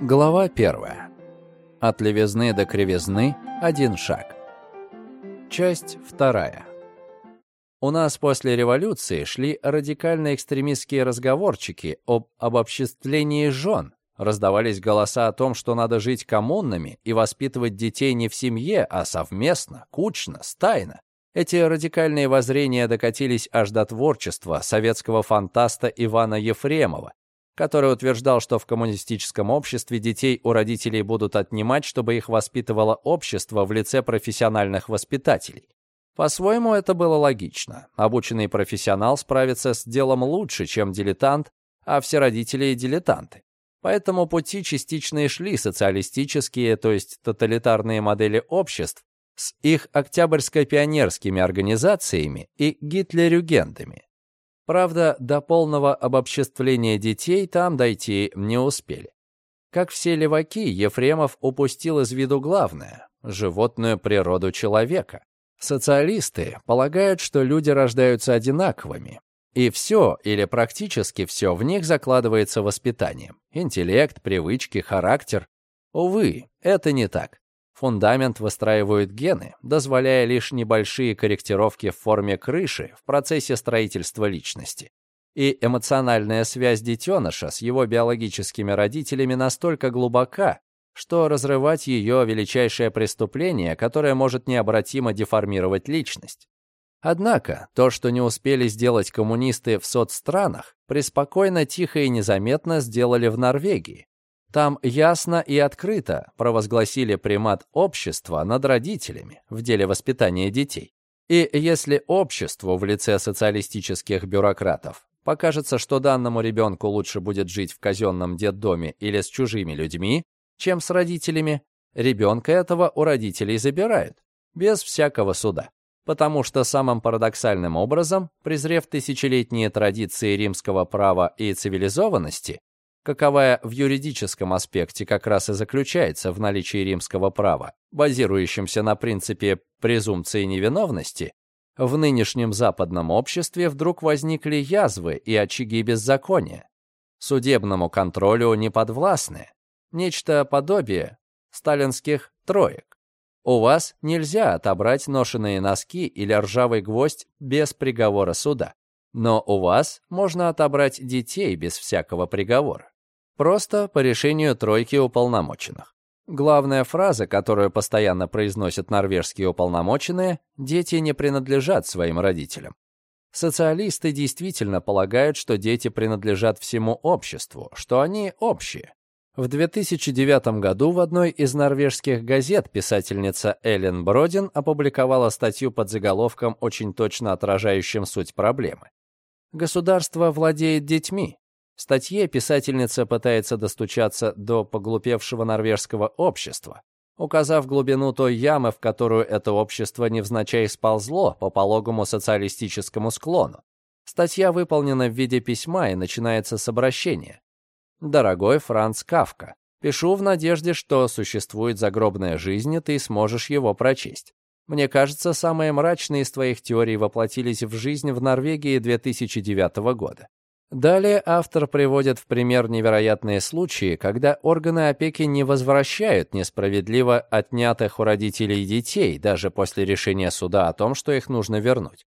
Speaker 1: Глава первая. От левизны до кривизны один шаг. Часть вторая. У нас после революции шли радикально-экстремистские разговорчики об обобществлении жен. Раздавались голоса о том, что надо жить коммунными и воспитывать детей не в семье, а совместно, кучно, стайно. Эти радикальные воззрения докатились аж до творчества советского фантаста Ивана Ефремова, который утверждал, что в коммунистическом обществе детей у родителей будут отнимать, чтобы их воспитывало общество в лице профессиональных воспитателей. По-своему, это было логично. Обученный профессионал справится с делом лучше, чем дилетант, а все родители и дилетанты. Поэтому пути частично и шли социалистические, то есть тоталитарные модели обществ, с их октябрьско-пионерскими организациями и гитлерюгендами. Правда, до полного обобществления детей там дойти не успели. Как все леваки, Ефремов упустил из виду главное – животную природу человека. Социалисты полагают, что люди рождаются одинаковыми, и все или практически все в них закладывается воспитанием. Интеллект, привычки, характер. Увы, это не так. Фундамент выстраивают гены, дозволяя лишь небольшие корректировки в форме крыши в процессе строительства личности. И эмоциональная связь детеныша с его биологическими родителями настолько глубока, что разрывать ее – величайшее преступление, которое может необратимо деформировать личность. Однако, то, что не успели сделать коммунисты в соцстранах, преспокойно, тихо и незаметно сделали в Норвегии, там ясно и открыто провозгласили примат общества над родителями в деле воспитания детей. И если обществу в лице социалистических бюрократов покажется, что данному ребенку лучше будет жить в казенном детдоме или с чужими людьми, чем с родителями, ребенка этого у родителей забирают, без всякого суда. Потому что самым парадоксальным образом, презрев тысячелетние традиции римского права и цивилизованности, каковая в юридическом аспекте как раз и заключается в наличии римского права, базирующемся на принципе презумпции невиновности, в нынешнем западном обществе вдруг возникли язвы и очаги беззакония. Судебному контролю не подвластны. Нечто подобие сталинских троек. У вас нельзя отобрать ношеные носки или ржавый гвоздь без приговора суда. Но у вас можно отобрать детей без всякого приговора. Просто по решению тройки уполномоченных. Главная фраза, которую постоянно произносят норвежские уполномоченные, дети не принадлежат своим родителям. Социалисты действительно полагают, что дети принадлежат всему обществу, что они общие. В 2009 году в одной из норвежских газет писательница Эллен Бродин опубликовала статью под заголовком, очень точно отражающим суть проблемы. Государство владеет детьми, в статье писательница пытается достучаться до поглупевшего норвежского общества, указав глубину той ямы, в которую это общество невзначай сползло по пологому социалистическому склону. Статья выполнена в виде письма и начинается с обращения. «Дорогой Франц Кавка, пишу в надежде, что существует загробная жизнь, и ты сможешь его прочесть. Мне кажется, самые мрачные из твоих теорий воплотились в жизнь в Норвегии 2009 года. Далее автор приводит в пример невероятные случаи, когда органы опеки не возвращают несправедливо отнятых у родителей детей даже после решения суда о том, что их нужно вернуть.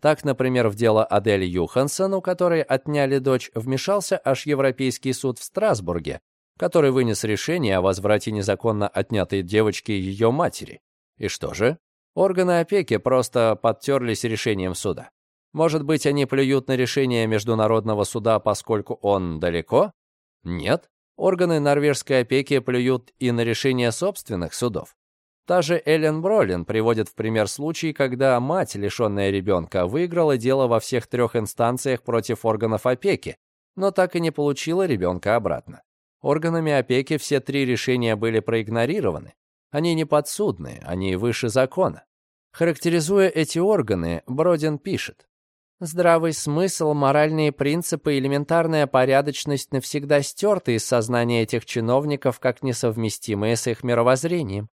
Speaker 1: Так, например, в дело Адель Юхансон, у которой отняли дочь, вмешался аж Европейский суд в Страсбурге, который вынес решение о возврате незаконно отнятой девочки ее матери. И что же? Органы опеки просто подтерлись решением суда. Может быть, они плюют на решение Международного суда, поскольку он далеко? Нет. Органы норвежской опеки плюют и на решение собственных судов. Та же Эллен Бролин приводит в пример случай, когда мать, лишенная ребенка, выиграла дело во всех трех инстанциях против органов опеки, но так и не получила ребенка обратно. Органами опеки все три решения были проигнорированы. Они не подсудны, они выше закона. Характеризуя эти органы, Бродин пишет. Здравый смысл, моральные принципы, элементарная порядочность навсегда стерты из сознания этих чиновников как несовместимые с их мировоззрением.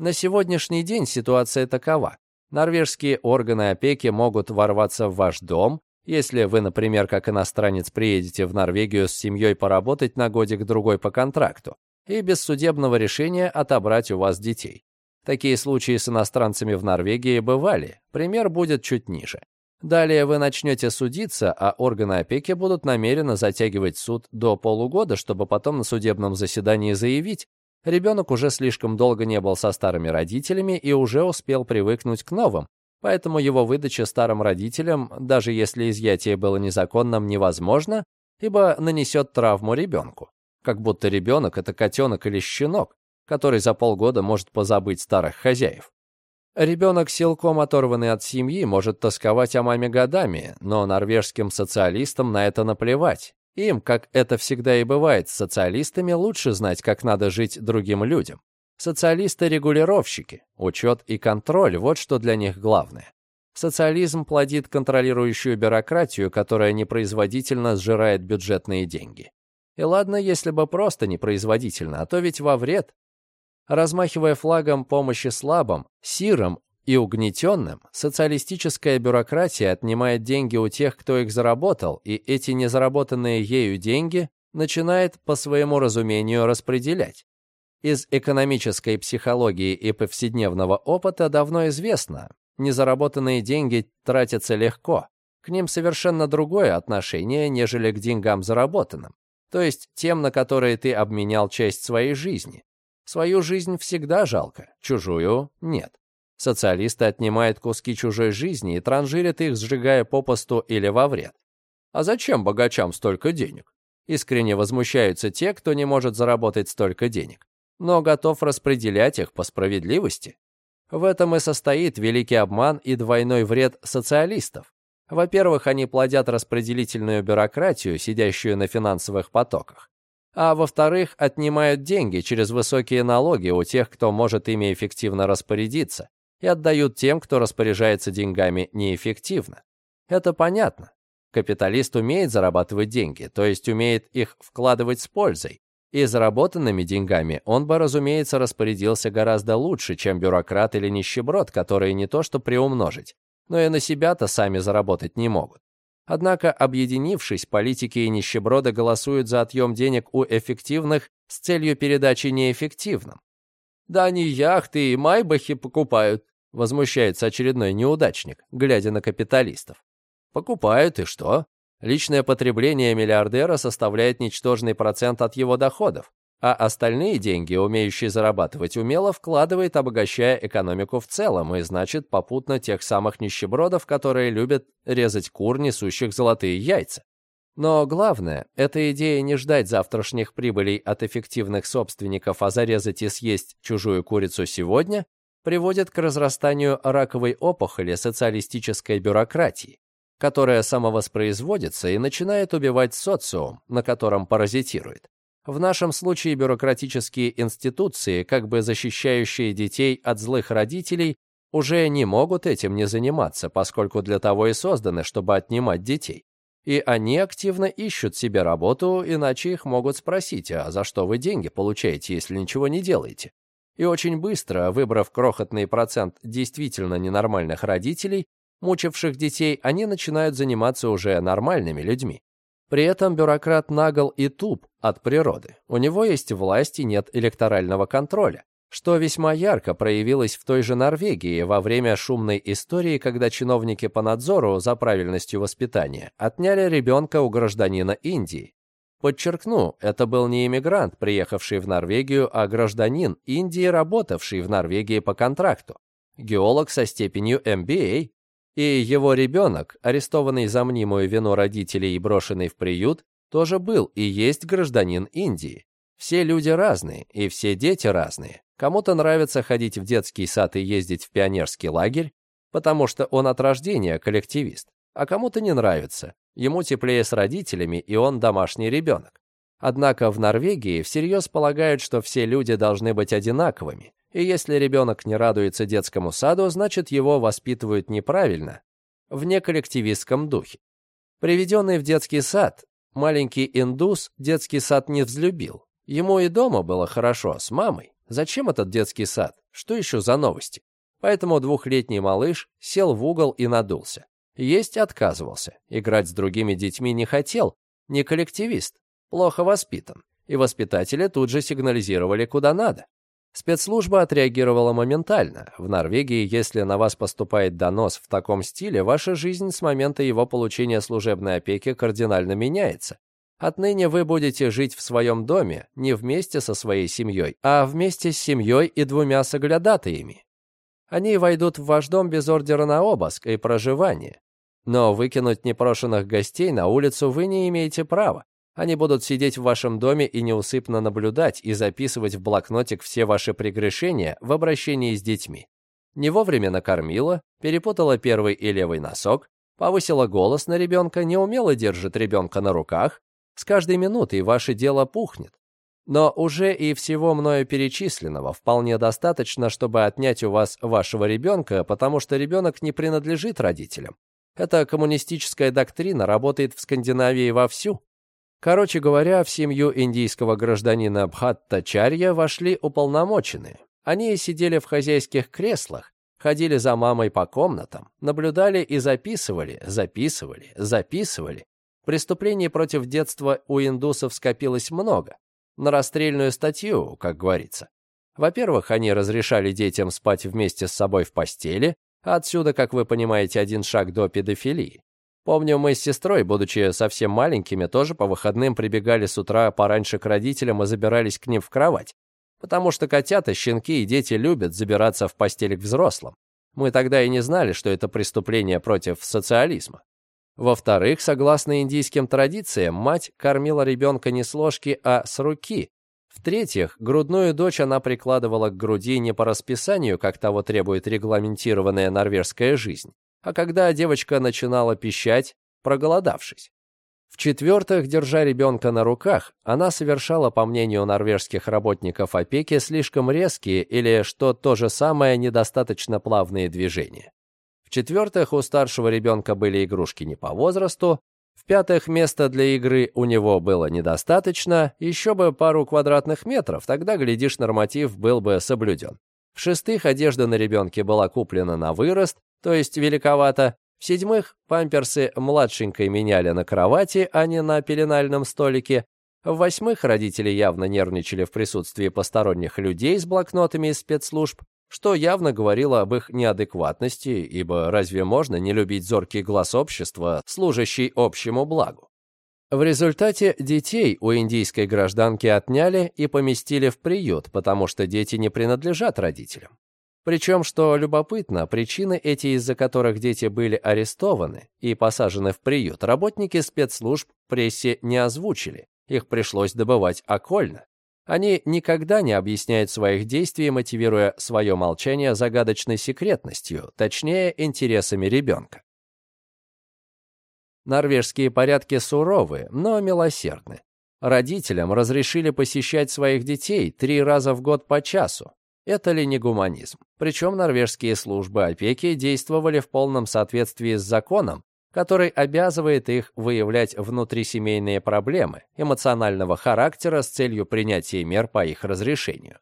Speaker 1: На сегодняшний день ситуация такова. Норвежские органы опеки могут ворваться в ваш дом, если вы, например, как иностранец приедете в Норвегию с семьей поработать на годик-другой по контракту, и без судебного решения отобрать у вас детей. Такие случаи с иностранцами в Норвегии бывали, пример будет чуть ниже. Далее вы начнете судиться, а органы опеки будут намеренно затягивать суд до полугода, чтобы потом на судебном заседании заявить, Ребенок уже слишком долго не был со старыми родителями и уже успел привыкнуть к новым, поэтому его выдача старым родителям, даже если изъятие было незаконным, невозможно, ибо нанесет травму ребенку. Как будто ребенок — это котенок или щенок, который за полгода может позабыть старых хозяев. Ребенок, силком оторванный от семьи, может тосковать о маме годами, но норвежским социалистам на это наплевать. Им, как это всегда и бывает с социалистами, лучше знать, как надо жить другим людям. Социалисты-регулировщики, учет и контроль – вот что для них главное. Социализм плодит контролирующую бюрократию, которая непроизводительно сжирает бюджетные деньги. И ладно, если бы просто непроизводительно, а то ведь во вред. Размахивая флагом помощи слабым, сиром и угнетенным, социалистическая бюрократия отнимает деньги у тех, кто их заработал, и эти незаработанные ею деньги начинает по своему разумению распределять. Из экономической психологии и повседневного опыта давно известно, незаработанные деньги тратятся легко. К ним совершенно другое отношение, нежели к деньгам заработанным, то есть тем, на которые ты обменял часть своей жизни. Свою жизнь всегда жалко, чужую — нет. Социалисты отнимают куски чужой жизни и транжирят их, сжигая попусту или во вред. А зачем богачам столько денег? Искренне возмущаются те, кто не может заработать столько денег, но готов распределять их по справедливости. В этом и состоит великий обман и двойной вред социалистов. Во-первых, они плодят распределительную бюрократию, сидящую на финансовых потоках. А во-вторых, отнимают деньги через высокие налоги у тех, кто может ими эффективно распорядиться, и отдают тем, кто распоряжается деньгами неэффективно. Это понятно. Капиталист умеет зарабатывать деньги, то есть умеет их вкладывать с пользой. И заработанными деньгами он бы, разумеется, распорядился гораздо лучше, чем бюрократ или нищеброд, которые не то что приумножить, но и на себя-то сами заработать не могут. Однако, объединившись, политики и нищеброды голосуют за отъем денег у эффективных с целью передачи неэффективным. Да они яхты и майбахи покупают, Возмущается очередной неудачник, глядя на капиталистов. Покупают и что? Личное потребление миллиардера составляет ничтожный процент от его доходов, а остальные деньги, умеющие зарабатывать, умело вкладывает, обогащая экономику в целом, и значит попутно тех самых нищебродов, которые любят резать кур, несущих золотые яйца. Но главное, эта идея не ждать завтрашних прибылей от эффективных собственников, а зарезать и съесть чужую курицу сегодня, приводит к разрастанию раковой опухоли социалистической бюрократии, которая самовоспроизводится и начинает убивать социум, на котором паразитирует. В нашем случае бюрократические институции, как бы защищающие детей от злых родителей, уже не могут этим не заниматься, поскольку для того и созданы, чтобы отнимать детей. И они активно ищут себе работу, иначе их могут спросить, а за что вы деньги получаете, если ничего не делаете? И очень быстро, выбрав крохотный процент действительно ненормальных родителей, мучивших детей, они начинают заниматься уже нормальными людьми. При этом бюрократ нагл и туп от природы. У него есть власть и нет электорального контроля. что весьма ярко проявилось в той же Норвегии во время шумной истории, когда чиновники по надзору за правильностью воспитания отняли ребенка у гражданина Индии. Подчеркну, это был не иммигрант, приехавший в Норвегию, а гражданин Индии, работавший в Норвегии по контракту. Геолог со степенью MBA. И его ребенок, арестованный за мнимую вину родителей и брошенный в приют, тоже был и есть гражданин Индии. Все люди разные, и все дети разные. Кому-то нравится ходить в детский сад и ездить в пионерский лагерь, потому что он от рождения коллективист, а кому-то не нравится. Ему теплее с родителями, и он домашний ребенок. Однако в Норвегии всерьез полагают, что все люди должны быть одинаковыми, и если ребенок не радуется детскому саду, значит его воспитывают неправильно, в неколлективистском духе. Приведенный в детский сад, маленький индус детский сад не взлюбил, Ему и дома было хорошо, с мамой. Зачем этот детский сад? Что еще за новости? Поэтому двухлетний малыш сел в угол и надулся. Есть отказывался, играть с другими детьми не хотел, не коллективист, плохо воспитан. И воспитатели тут же сигнализировали куда надо. Спецслужба отреагировала моментально. В Норвегии, если на вас поступает донос в таком стиле, ваша жизнь с момента его получения служебной опеки кардинально меняется. Отныне вы будете жить в своем доме не вместе со своей семьей, а вместе с семьей и двумя соглядатаями. Они войдут в ваш дом без ордера на обыск и проживание. Но выкинуть непрошенных гостей на улицу вы не имеете права. Они будут сидеть в вашем доме и неусыпно наблюдать и записывать в блокнотик все ваши прегрешения в обращении с детьми. Не вовремя накормила, перепутала первый и левый носок, повысила голос на ребенка, неумело держит ребенка на руках, с каждой минутой ваше дело пухнет. Но уже и всего мною перечисленного вполне достаточно, чтобы отнять у вас вашего ребенка, потому что ребенок не принадлежит родителям. Эта коммунистическая доктрина работает в Скандинавии вовсю. Короче говоря, в семью индийского гражданина Бхаттачарья вошли уполномоченные. Они сидели в хозяйских креслах, ходили за мамой по комнатам, наблюдали и записывали, записывали, записывали, Преступлений против детства у индусов скопилось много. На расстрельную статью, как говорится. Во-первых, они разрешали детям спать вместе с собой в постели, отсюда, как вы понимаете, один шаг до педофилии. Помню, мы с сестрой, будучи совсем маленькими, тоже по выходным прибегали с утра пораньше к родителям и забирались к ним в кровать. Потому что котята, щенки и дети любят забираться в постель к взрослым. Мы тогда и не знали, что это преступление против социализма. Во-вторых, согласно индийским традициям, мать кормила ребенка не с ложки, а с руки. В-третьих, грудную дочь она прикладывала к груди не по расписанию, как того требует регламентированная норвежская жизнь, а когда девочка начинала пищать, проголодавшись. В-четвертых, держа ребенка на руках, она совершала, по мнению норвежских работников опеки, слишком резкие или, что то же самое, недостаточно плавные движения. В-четвертых, у старшего ребенка были игрушки не по возрасту. В-пятых, места для игры у него было недостаточно. Еще бы пару квадратных метров, тогда, глядишь, норматив был бы соблюден. В-шестых, одежда на ребенке была куплена на вырост, то есть великовато. В-седьмых, памперсы младшенькой меняли на кровати, а не на пеленальном столике. В-восьмых, родители явно нервничали в присутствии посторонних людей с блокнотами из спецслужб что явно говорило об их неадекватности, ибо разве можно не любить зоркий глаз общества, служащий общему благу? В результате детей у индийской гражданки отняли и поместили в приют, потому что дети не принадлежат родителям. Причем, что любопытно, причины эти, из-за которых дети были арестованы и посажены в приют, работники спецслужб прессе не озвучили, их пришлось добывать окольно. Они никогда не объясняют своих действий, мотивируя свое молчание загадочной секретностью, точнее, интересами ребенка. Норвежские порядки суровы, но милосердны. Родителям разрешили посещать своих детей три раза в год по часу. Это ли не гуманизм? Причем норвежские службы опеки действовали в полном соответствии с законом, который обязывает их выявлять внутрисемейные проблемы эмоционального характера с целью принятия мер по их разрешению.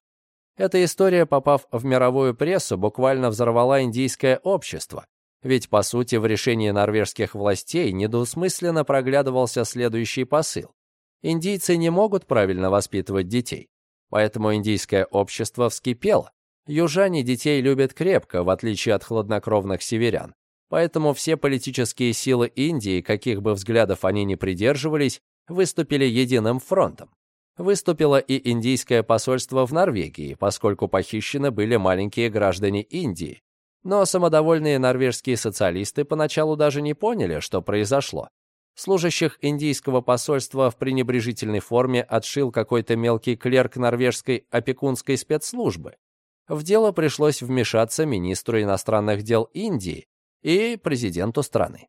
Speaker 1: Эта история, попав в мировую прессу, буквально взорвала индийское общество, ведь, по сути, в решении норвежских властей недвусмысленно проглядывался следующий посыл. Индийцы не могут правильно воспитывать детей. Поэтому индийское общество вскипело. Южане детей любят крепко, в отличие от хладнокровных северян. Поэтому все политические силы Индии, каких бы взглядов они ни придерживались, выступили единым фронтом. Выступило и индийское посольство в Норвегии, поскольку похищены были маленькие граждане Индии. Но самодовольные норвежские социалисты поначалу даже не поняли, что произошло. Служащих индийского посольства в пренебрежительной форме отшил какой-то мелкий клерк норвежской опекунской спецслужбы. В дело пришлось вмешаться министру иностранных дел Индии и президенту страны.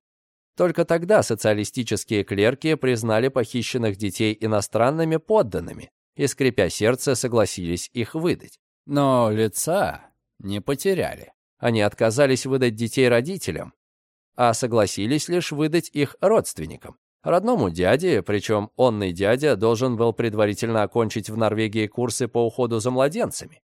Speaker 1: Только тогда социалистические клерки признали похищенных детей иностранными подданными и, скрипя сердце, согласились их выдать. Но лица не потеряли. Они отказались выдать детей родителям, а согласились лишь выдать их родственникам. Родному дяде, причем онный дядя должен был предварительно окончить в Норвегии курсы по уходу за младенцами.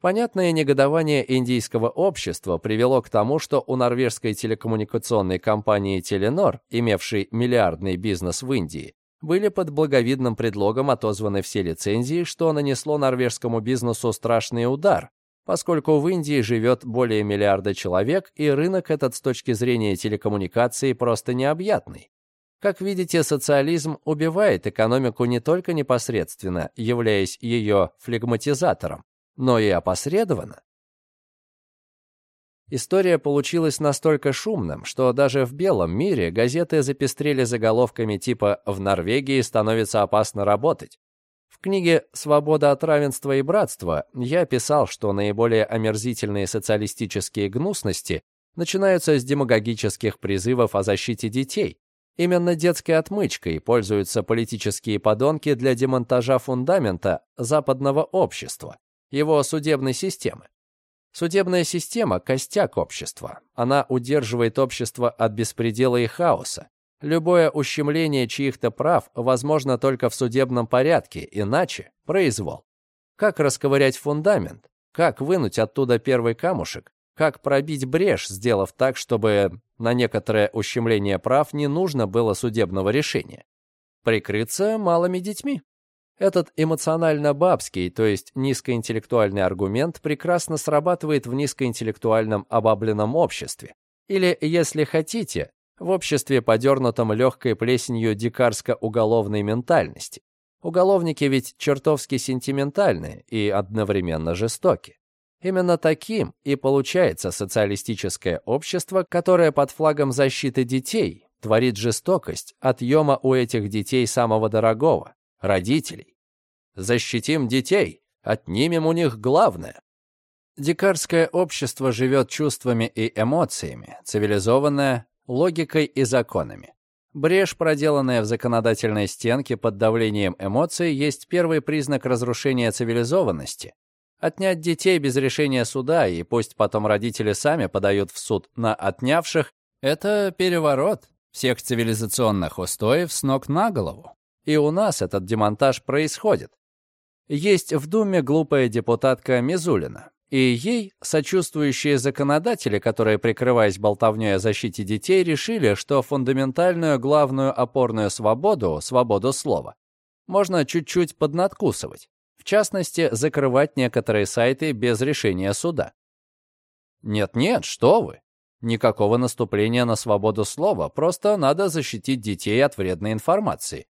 Speaker 1: Понятное негодование индийского общества привело к тому, что у норвежской телекоммуникационной компании Telenor, имевшей миллиардный бизнес в Индии, были под благовидным предлогом отозваны все лицензии, что нанесло норвежскому бизнесу страшный удар, поскольку в Индии живет более миллиарда человек, и рынок этот с точки зрения телекоммуникации просто необъятный. Как видите, социализм убивает экономику не только непосредственно, являясь ее флегматизатором, но и опосредованно. История получилась настолько шумным, что даже в белом мире газеты запестрели заголовками типа «В Норвегии становится опасно работать». В книге «Свобода от равенства и братства» я писал, что наиболее омерзительные социалистические гнусности начинаются с демагогических призывов о защите детей. Именно детской отмычкой пользуются политические подонки для демонтажа фундамента западного общества его судебной системы. Судебная система – костяк общества. Она удерживает общество от беспредела и хаоса. Любое ущемление чьих-то прав возможно только в судебном порядке, иначе – произвол. Как расковырять фундамент? Как вынуть оттуда первый камушек? Как пробить брешь, сделав так, чтобы на некоторое ущемление прав не нужно было судебного решения? Прикрыться малыми детьми. Этот эмоционально-бабский, то есть низкоинтеллектуальный аргумент прекрасно срабатывает в низкоинтеллектуальном обабленном обществе. Или, если хотите, в обществе, подернутом легкой плесенью дикарско-уголовной ментальности. Уголовники ведь чертовски сентиментальны и одновременно жестоки. Именно таким и получается социалистическое общество, которое под флагом защиты детей творит жестокость, отъема у этих детей самого дорогого, родителей. Защитим детей, отнимем у них главное. Дикарское общество живет чувствами и эмоциями, цивилизованное — логикой и законами. Брешь, проделанная в законодательной стенке под давлением эмоций, есть первый признак разрушения цивилизованности. Отнять детей без решения суда, и пусть потом родители сами подают в суд на отнявших, это переворот всех цивилизационных устоев с ног на голову. И у нас этот демонтаж происходит. Есть в Думе глупая депутатка Мизулина, и ей сочувствующие законодатели, которые, прикрываясь болтовней о защите детей, решили, что фундаментальную главную опорную свободу, свободу слова, можно чуть-чуть поднадкусывать. В частности, закрывать некоторые сайты без решения суда. Нет-нет, что вы. Никакого наступления на свободу слова, просто надо защитить детей от вредной информации.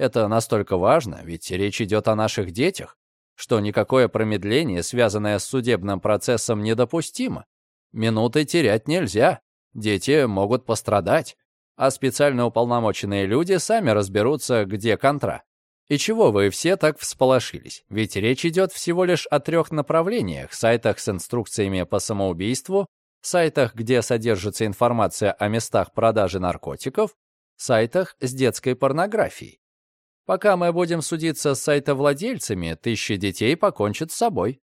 Speaker 1: Это настолько важно, ведь речь идет о наших детях, что никакое промедление, связанное с судебным процессом, недопустимо. Минуты терять нельзя, дети могут пострадать, а специально уполномоченные люди сами разберутся, где контра. И чего вы все так всполошились? Ведь речь идет всего лишь о трех направлениях – сайтах с инструкциями по самоубийству, сайтах, где содержится информация о местах продажи наркотиков, сайтах с детской порнографией. Пока мы будем судиться с сайтовладельцами, тысячи детей покончат с собой.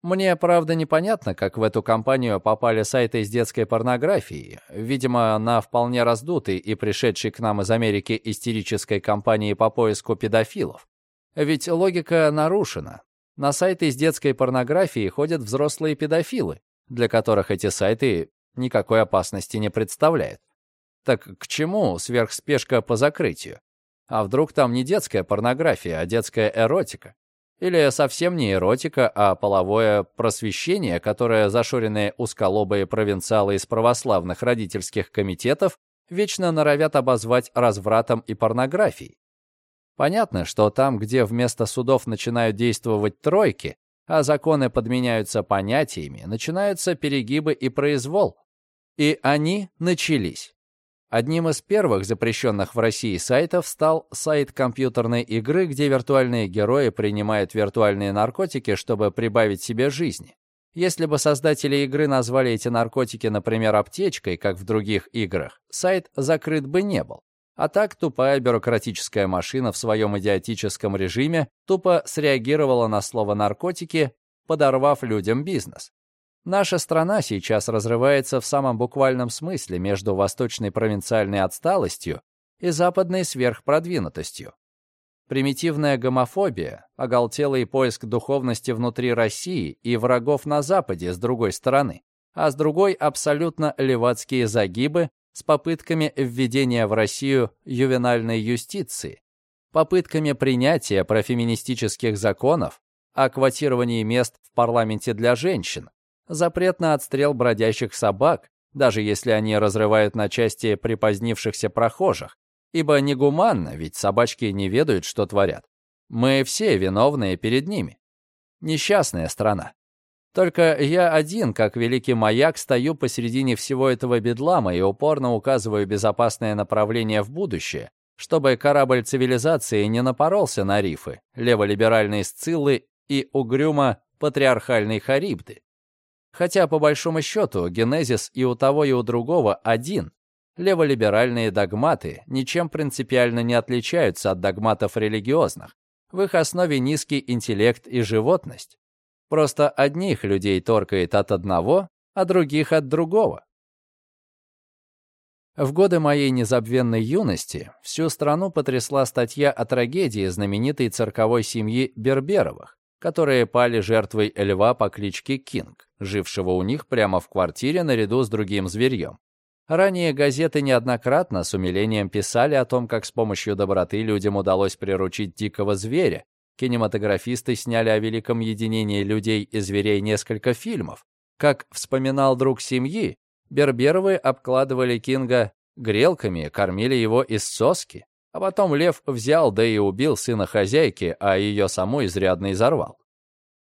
Speaker 1: Мне, правда, непонятно, как в эту компанию попали сайты с детской порнографией. Видимо, на вполне раздутой и пришедшей к нам из Америки истерической кампании по поиску педофилов. Ведь логика нарушена. На сайты с детской порнографией ходят взрослые педофилы, для которых эти сайты никакой опасности не представляют. Так к чему сверхспешка по закрытию? А вдруг там не детская порнография, а детская эротика? Или совсем не эротика, а половое просвещение, которое зашоренные узколобые провинциалы из православных родительских комитетов вечно норовят обозвать развратом и порнографией. Понятно, что там, где вместо судов начинают действовать тройки, а законы подменяются понятиями, начинаются перегибы и произвол. И они начались. Одним из первых запрещенных в России сайтов стал сайт компьютерной игры, где виртуальные герои принимают виртуальные наркотики, чтобы прибавить себе жизни. Если бы создатели игры назвали эти наркотики, например, аптечкой, как в других играх, сайт закрыт бы не был. А так тупая бюрократическая машина в своем идиотическом режиме тупо среагировала на слово «наркотики», подорвав людям бизнес. Наша страна сейчас разрывается в самом буквальном смысле между восточной провинциальной отсталостью и западной сверхпродвинутостью. Примитивная гомофобия, оголтелый поиск духовности внутри России и врагов на Западе с другой стороны, а с другой абсолютно левацкие загибы с попытками введения в Россию ювенальной юстиции, попытками принятия профеминистических законов о квотировании мест в парламенте для женщин, запрет на отстрел бродящих собак, даже если они разрывают на части припозднившихся прохожих, ибо негуманно, ведь собачки не ведают, что творят. Мы все виновные перед ними. Несчастная страна. Только я один, как великий маяк, стою посередине всего этого бедлама и упорно указываю безопасное направление в будущее, чтобы корабль цивилизации не напоролся на рифы, леволиберальные сциллы и угрюмо-патриархальные харибды. Хотя, по большому счету, генезис и у того, и у другого один. Леволиберальные догматы ничем принципиально не отличаются от догматов религиозных. В их основе низкий интеллект и животность. Просто одних людей торкает от одного, а других от другого. В годы моей незабвенной юности всю страну потрясла статья о трагедии знаменитой цирковой семьи Берберовых которые пали жертвой льва по кличке Кинг, жившего у них прямо в квартире наряду с другим зверьем. Ранее газеты неоднократно с умилением писали о том, как с помощью доброты людям удалось приручить дикого зверя. Кинематографисты сняли о великом единении людей и зверей несколько фильмов. Как вспоминал друг семьи, Берберовы обкладывали Кинга грелками, кормили его из соски, а потом лев взял, да и убил сына хозяйки, а ее саму изрядно изорвал.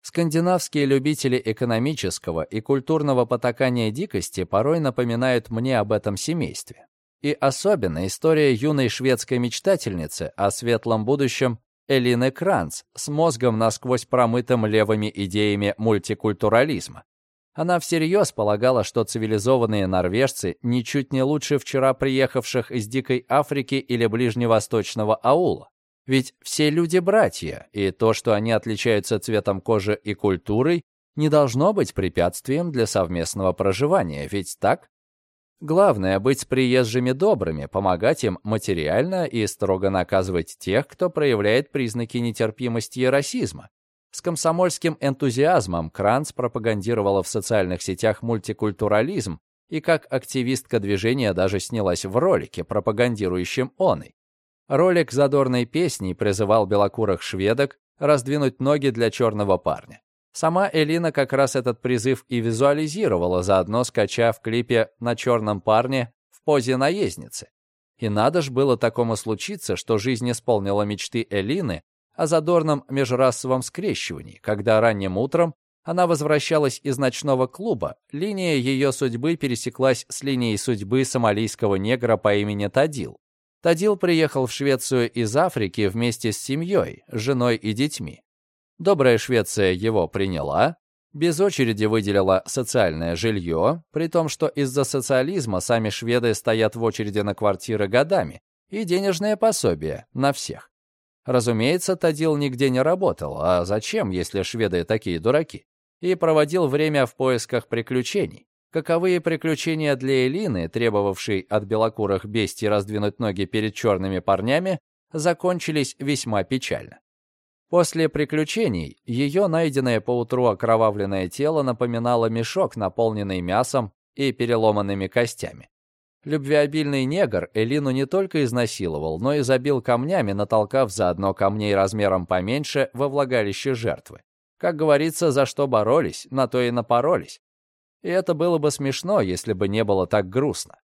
Speaker 1: Скандинавские любители экономического и культурного потакания дикости порой напоминают мне об этом семействе. И особенно история юной шведской мечтательницы о светлом будущем Элины Кранц с мозгом насквозь промытым левыми идеями мультикультурализма. Она всерьез полагала, что цивилизованные норвежцы ничуть не лучше вчера приехавших из Дикой Африки или Ближневосточного аула. Ведь все люди братья, и то, что они отличаются цветом кожи и культурой, не должно быть препятствием для совместного проживания, ведь так? Главное — быть с приезжими добрыми, помогать им материально и строго наказывать тех, кто проявляет признаки нетерпимости и расизма. С комсомольским энтузиазмом Кранц пропагандировала в социальных сетях мультикультурализм и как активистка движения даже снялась в ролике, пропагандирующем оной. Ролик задорной песни призывал белокурых шведок раздвинуть ноги для черного парня. Сама Элина как раз этот призыв и визуализировала, заодно скача в клипе на черном парне в позе наездницы. И надо ж было такому случиться, что жизнь исполнила мечты Элины, о задорном межрасовом скрещивании, когда ранним утром она возвращалась из ночного клуба, линия ее судьбы пересеклась с линией судьбы сомалийского негра по имени Тадил. Тадил приехал в Швецию из Африки вместе с семьей, женой и детьми. Добрая Швеция его приняла, без очереди выделила социальное жилье, при том, что из-за социализма сами шведы стоят в очереди на квартиры годами, и денежное пособие на всех. Разумеется, Тадил нигде не работал, а зачем, если шведы такие дураки? И проводил время в поисках приключений. Каковые приключения для Элины, требовавшей от белокурых бестий раздвинуть ноги перед черными парнями, закончились весьма печально. После приключений ее найденное поутру окровавленное тело напоминало мешок, наполненный мясом и переломанными костями. Любвеобильный негр Элину не только изнасиловал, но и забил камнями, натолкав заодно камней размером поменьше во влагалище жертвы. Как говорится, за что боролись, на то и напоролись. И это было бы смешно, если бы не было так грустно.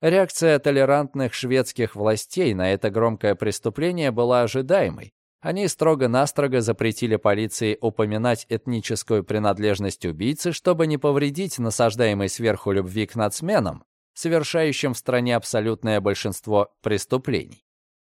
Speaker 1: Реакция толерантных шведских властей на это громкое преступление была ожидаемой. Они строго-настрого запретили полиции упоминать этническую принадлежность убийцы, чтобы не повредить насаждаемой сверху любви к нацменам, совершающим в стране абсолютное большинство преступлений.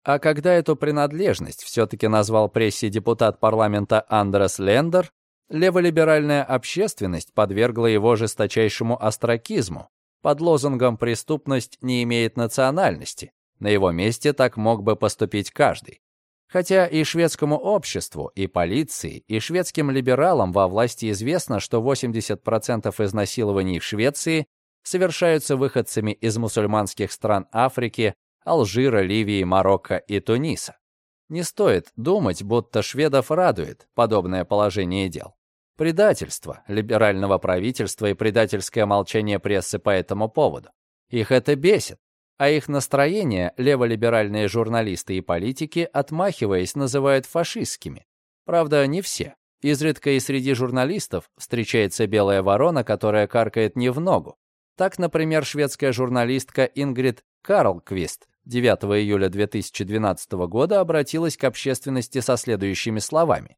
Speaker 1: А когда эту принадлежность все-таки назвал прессе депутат парламента Андрес Лендер, леволиберальная общественность подвергла его жесточайшему остракизму под лозунгом «преступность не имеет национальности». На его месте так мог бы поступить каждый. Хотя и шведскому обществу, и полиции, и шведским либералам во власти известно, что 80% изнасилований в Швеции совершаются выходцами из мусульманских стран Африки, Алжира, Ливии, Марокко и Туниса. Не стоит думать, будто шведов радует подобное положение дел. Предательство либерального правительства и предательское молчание прессы по этому поводу. Их это бесит, а их настроение леволиберальные журналисты и политики, отмахиваясь, называют фашистскими. Правда, не все. Изредка и среди журналистов встречается белая ворона, которая каркает не в ногу, так, например, шведская журналистка Ингрид Карлквист 9 июля 2012 года обратилась к общественности со следующими словами.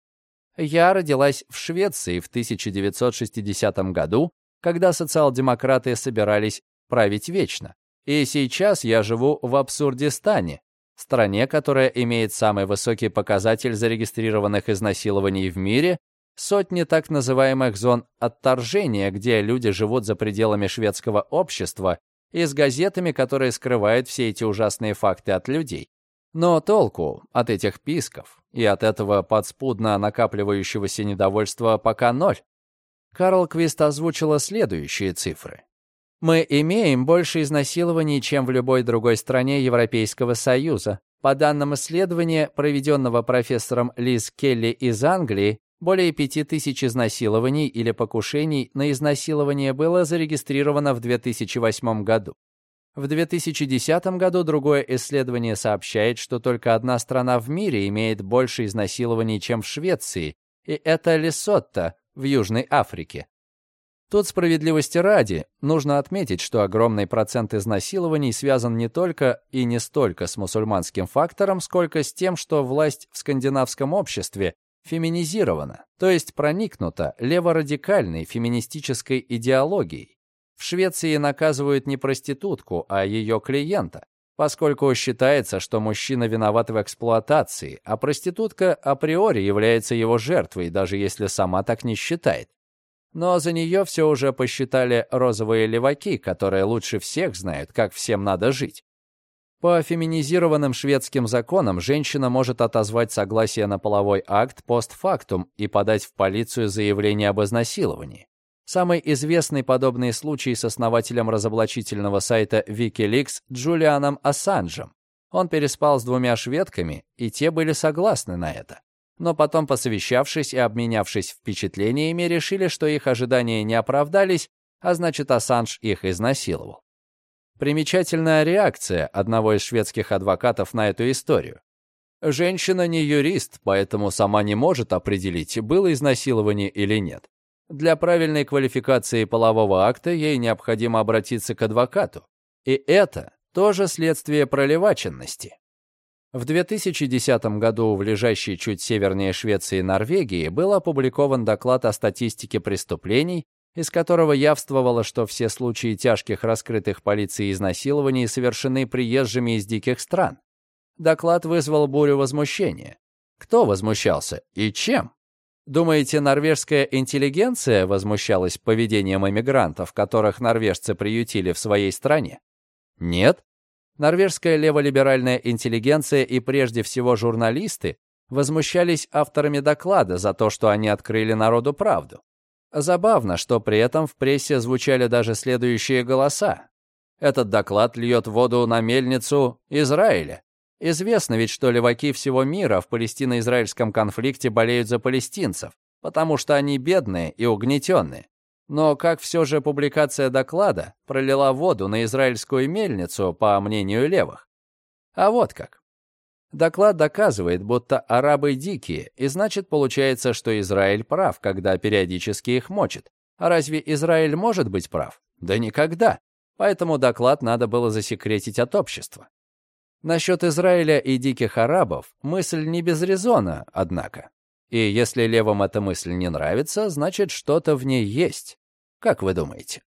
Speaker 1: «Я родилась в Швеции в 1960 году, когда социал-демократы собирались править вечно. И сейчас я живу в Абсурдистане, стране, которая имеет самый высокий показатель зарегистрированных изнасилований в мире сотни так называемых зон отторжения, где люди живут за пределами шведского общества, и с газетами, которые скрывают все эти ужасные факты от людей. Но толку от этих писков и от этого подспудно накапливающегося недовольства пока ноль. Карл Квист озвучила следующие цифры. Мы имеем больше изнасилований, чем в любой другой стране Европейского Союза. По данным исследования, проведенного профессором Лиз Келли из Англии, более 5000 изнасилований или покушений на изнасилование было зарегистрировано в 2008 году. В 2010 году другое исследование сообщает, что только одна страна в мире имеет больше изнасилований, чем в Швеции, и это Лесотто в Южной Африке. Тут справедливости ради, нужно отметить, что огромный процент изнасилований связан не только и не столько с мусульманским фактором, сколько с тем, что власть в скандинавском обществе феминизирована, то есть проникнута леворадикальной феминистической идеологией. В Швеции наказывают не проститутку, а ее клиента, поскольку считается, что мужчина виноват в эксплуатации, а проститутка априори является его жертвой, даже если сама так не считает. Но за нее все уже посчитали розовые леваки, которые лучше всех знают, как всем надо жить. По феминизированным шведским законам женщина может отозвать согласие на половой акт постфактум и подать в полицию заявление об изнасиловании. Самый известный подобный случай с основателем разоблачительного сайта Wikileaks Джулианом Ассанжем. Он переспал с двумя шведками, и те были согласны на это. Но потом, посовещавшись и обменявшись впечатлениями, решили, что их ожидания не оправдались, а значит, Ассанж их изнасиловал. Примечательная реакция одного из шведских адвокатов на эту историю. Женщина не юрист, поэтому сама не может определить, было изнасилование или нет. Для правильной квалификации полового акта ей необходимо обратиться к адвокату. И это тоже следствие проливаченности. В 2010 году в лежащей чуть севернее Швеции Норвегии был опубликован доклад о статистике преступлений, из которого явствовало, что все случаи тяжких раскрытых полицией изнасилований совершены приезжими из диких стран. Доклад вызвал бурю возмущения. Кто возмущался и чем? Думаете, норвежская интеллигенция возмущалась поведением эмигрантов, которых норвежцы приютили в своей стране? Нет. Норвежская леволиберальная интеллигенция и прежде всего журналисты возмущались авторами доклада за то, что они открыли народу правду. Забавно, что при этом в прессе звучали даже следующие голоса. Этот доклад льет воду на мельницу Израиля. Известно ведь, что леваки всего мира в палестино-израильском конфликте болеют за палестинцев, потому что они бедные и угнетенные. Но как все же публикация доклада пролила воду на израильскую мельницу, по мнению левых? А вот как. Доклад доказывает, будто арабы дикие, и значит получается, что Израиль прав, когда периодически их мочит. А разве Израиль может быть прав? Да никогда. Поэтому доклад надо было засекретить от общества. Насчет Израиля и диких арабов мысль не без резона, однако. И если левым эта мысль не нравится, значит, что-то в ней есть. Как вы думаете?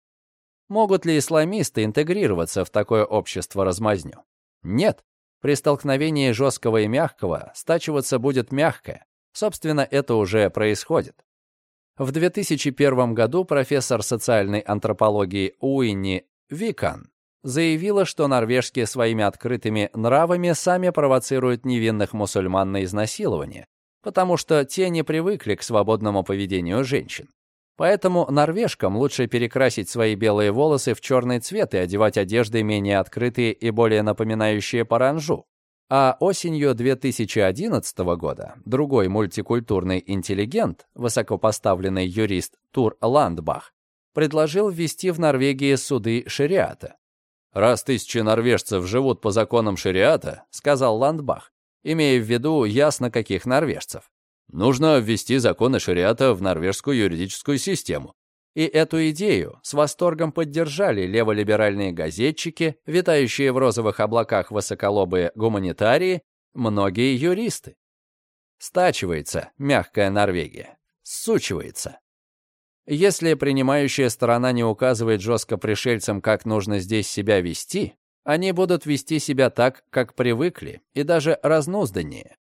Speaker 1: Могут ли исламисты интегрироваться в такое общество-размазню? Нет. При столкновении жесткого и мягкого стачиваться будет мягкое. Собственно, это уже происходит. В 2001 году профессор социальной антропологии Уинни Викан заявила, что норвежские своими открытыми нравами сами провоцируют невинных мусульман на изнасилование, потому что те не привыкли к свободному поведению женщин. Поэтому норвежкам лучше перекрасить свои белые волосы в черный цвет и одевать одежды менее открытые и более напоминающие паранжу. А осенью 2011 года другой мультикультурный интеллигент, высокопоставленный юрист Тур Ландбах, предложил ввести в Норвегии суды шариата. «Раз тысячи норвежцев живут по законам шариата», — сказал Ландбах, имея в виду ясно каких норвежцев, Нужно ввести законы шариата в норвежскую юридическую систему. И эту идею с восторгом поддержали леволиберальные газетчики, витающие в розовых облаках высоколобые гуманитарии, многие юристы. Стачивается мягкая Норвегия. Сучивается. Если принимающая сторона не указывает жестко пришельцам, как нужно здесь себя вести, они будут вести себя так, как привыкли, и даже разнузданнее.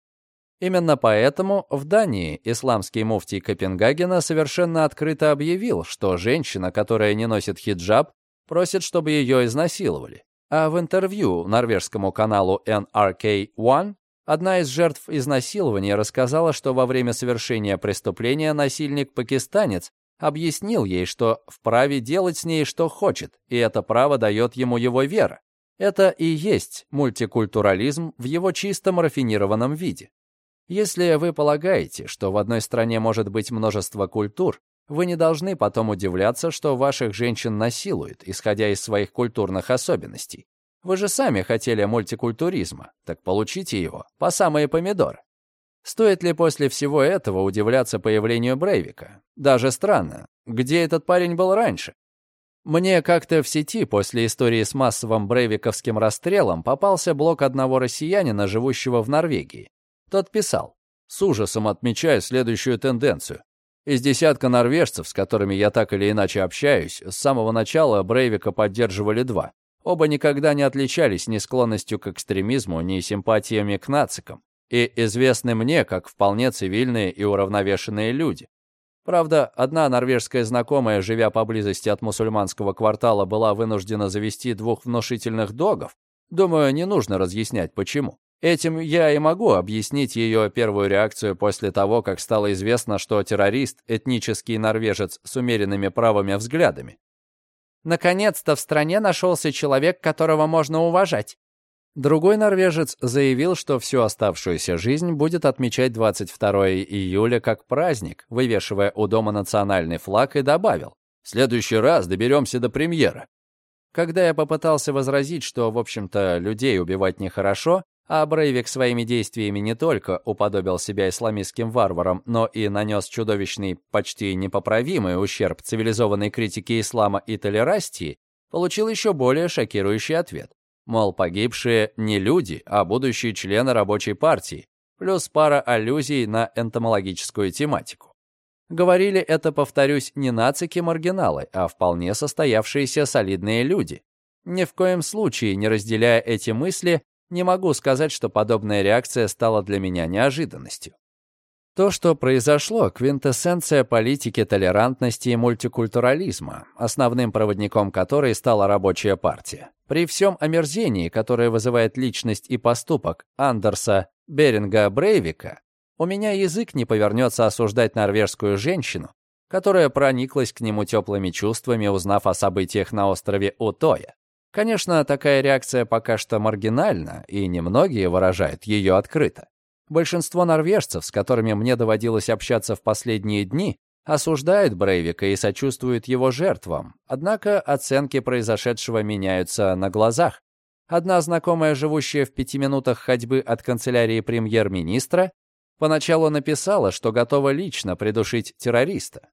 Speaker 1: Именно поэтому в Дании исламский муфтий Копенгагена совершенно открыто объявил, что женщина, которая не носит хиджаб, просит, чтобы ее изнасиловали. А в интервью норвежскому каналу NRK One одна из жертв изнасилования рассказала, что во время совершения преступления насильник-пакистанец объяснил ей, что вправе делать с ней что хочет, и это право дает ему его вера. Это и есть мультикультурализм в его чистом рафинированном виде. Если вы полагаете, что в одной стране может быть множество культур, вы не должны потом удивляться, что ваших женщин насилуют, исходя из своих культурных особенностей. Вы же сами хотели мультикультуризма, так получите его, по самые помидоры. Стоит ли после всего этого удивляться появлению Брейвика? Даже странно. Где этот парень был раньше? Мне как-то в сети после истории с массовым брейвиковским расстрелом попался блог одного россиянина, живущего в Норвегии. Тот писал, с ужасом отмечая следующую тенденцию. Из десятка норвежцев, с которыми я так или иначе общаюсь, с самого начала Брейвика поддерживали два. Оба никогда не отличались ни склонностью к экстремизму, ни симпатиями к нацикам. И известны мне как вполне цивильные и уравновешенные люди. Правда, одна норвежская знакомая, живя поблизости от мусульманского квартала, была вынуждена завести двух внушительных догов. Думаю, не нужно разъяснять, почему. Этим я и могу объяснить ее первую реакцию после того, как стало известно, что террорист – этнический норвежец с умеренными правыми взглядами. Наконец-то в стране нашелся человек, которого можно уважать. Другой норвежец заявил, что всю оставшуюся жизнь будет отмечать 22 июля как праздник, вывешивая у дома национальный флаг и добавил «В следующий раз доберемся до премьера». Когда я попытался возразить, что, в общем-то, людей убивать нехорошо, а Брейвик своими действиями не только уподобил себя исламистским варварам, но и нанес чудовищный, почти непоправимый ущерб цивилизованной критике ислама и толерастии, получил еще более шокирующий ответ. Мол, погибшие не люди, а будущие члены рабочей партии, плюс пара аллюзий на энтомологическую тематику. Говорили это, повторюсь, не нацики-маргиналы, а вполне состоявшиеся солидные люди. Ни в коем случае не разделяя эти мысли, не могу сказать, что подобная реакция стала для меня неожиданностью. То, что произошло, квинтэссенция политики толерантности и мультикультурализма, основным проводником которой стала рабочая партия. При всем омерзении, которое вызывает личность и поступок Андерса Беринга Брейвика, у меня язык не повернется осуждать норвежскую женщину, которая прониклась к нему теплыми чувствами, узнав о событиях на острове Утоя. Конечно, такая реакция пока что маргинальна, и немногие выражают ее открыто. Большинство норвежцев, с которыми мне доводилось общаться в последние дни, осуждают Брейвика и сочувствуют его жертвам, однако оценки произошедшего меняются на глазах. Одна знакомая, живущая в пяти минутах ходьбы от канцелярии премьер-министра, поначалу написала, что готова лично придушить террориста.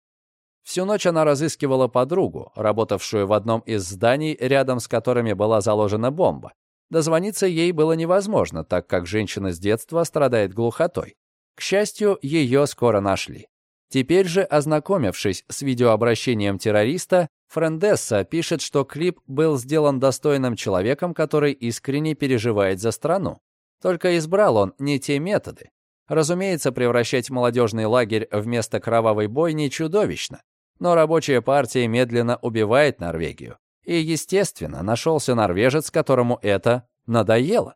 Speaker 1: Всю ночь она разыскивала подругу, работавшую в одном из зданий, рядом с которыми была заложена бомба. Дозвониться ей было невозможно, так как женщина с детства страдает глухотой. К счастью, ее скоро нашли. Теперь же, ознакомившись с видеообращением террориста, Френдесса пишет, что клип был сделан достойным человеком, который искренне переживает за страну. Только избрал он не те методы. Разумеется, превращать молодежный лагерь в место кровавой бойни чудовищно. Но рабочая партия медленно убивает Норвегию. И, естественно, нашелся норвежец, которому это надоело.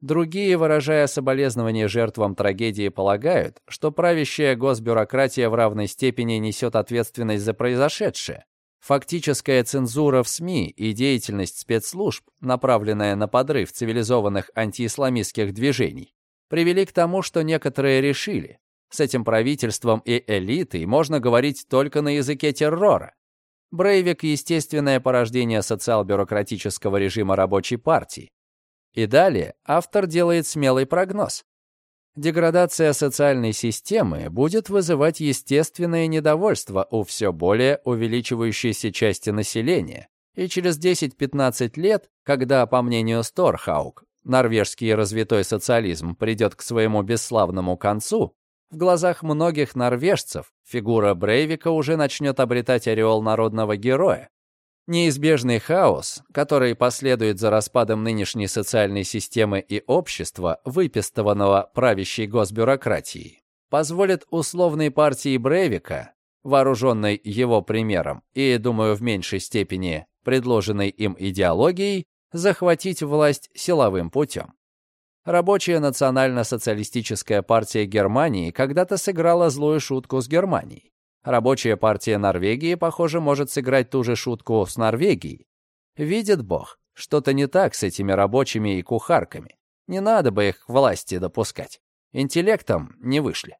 Speaker 1: Другие, выражая соболезнования жертвам трагедии, полагают, что правящая госбюрократия в равной степени несет ответственность за произошедшее. Фактическая цензура в СМИ и деятельность спецслужб, направленная на подрыв цивилизованных антиисламистских движений, привели к тому, что некоторые решили, с этим правительством и элитой можно говорить только на языке террора. Брейвик – естественное порождение социал-бюрократического режима рабочей партии. И далее автор делает смелый прогноз. Деградация социальной системы будет вызывать естественное недовольство у все более увеличивающейся части населения, и через 10-15 лет, когда, по мнению Сторхаук, норвежский развитой социализм придет к своему бесславному концу, в глазах многих норвежцев фигура Брейвика уже начнет обретать ореол народного героя. Неизбежный хаос, который последует за распадом нынешней социальной системы и общества, выпистованного правящей госбюрократией, позволит условной партии Брейвика, вооруженной его примером и, думаю, в меньшей степени предложенной им идеологией, захватить власть силовым путем. Рабочая национально-социалистическая партия Германии когда-то сыграла злую шутку с Германией. Рабочая партия Норвегии, похоже, может сыграть ту же шутку с Норвегией. Видит Бог, что-то не так с этими рабочими и кухарками. Не надо бы их к власти допускать. Интеллектом не вышли.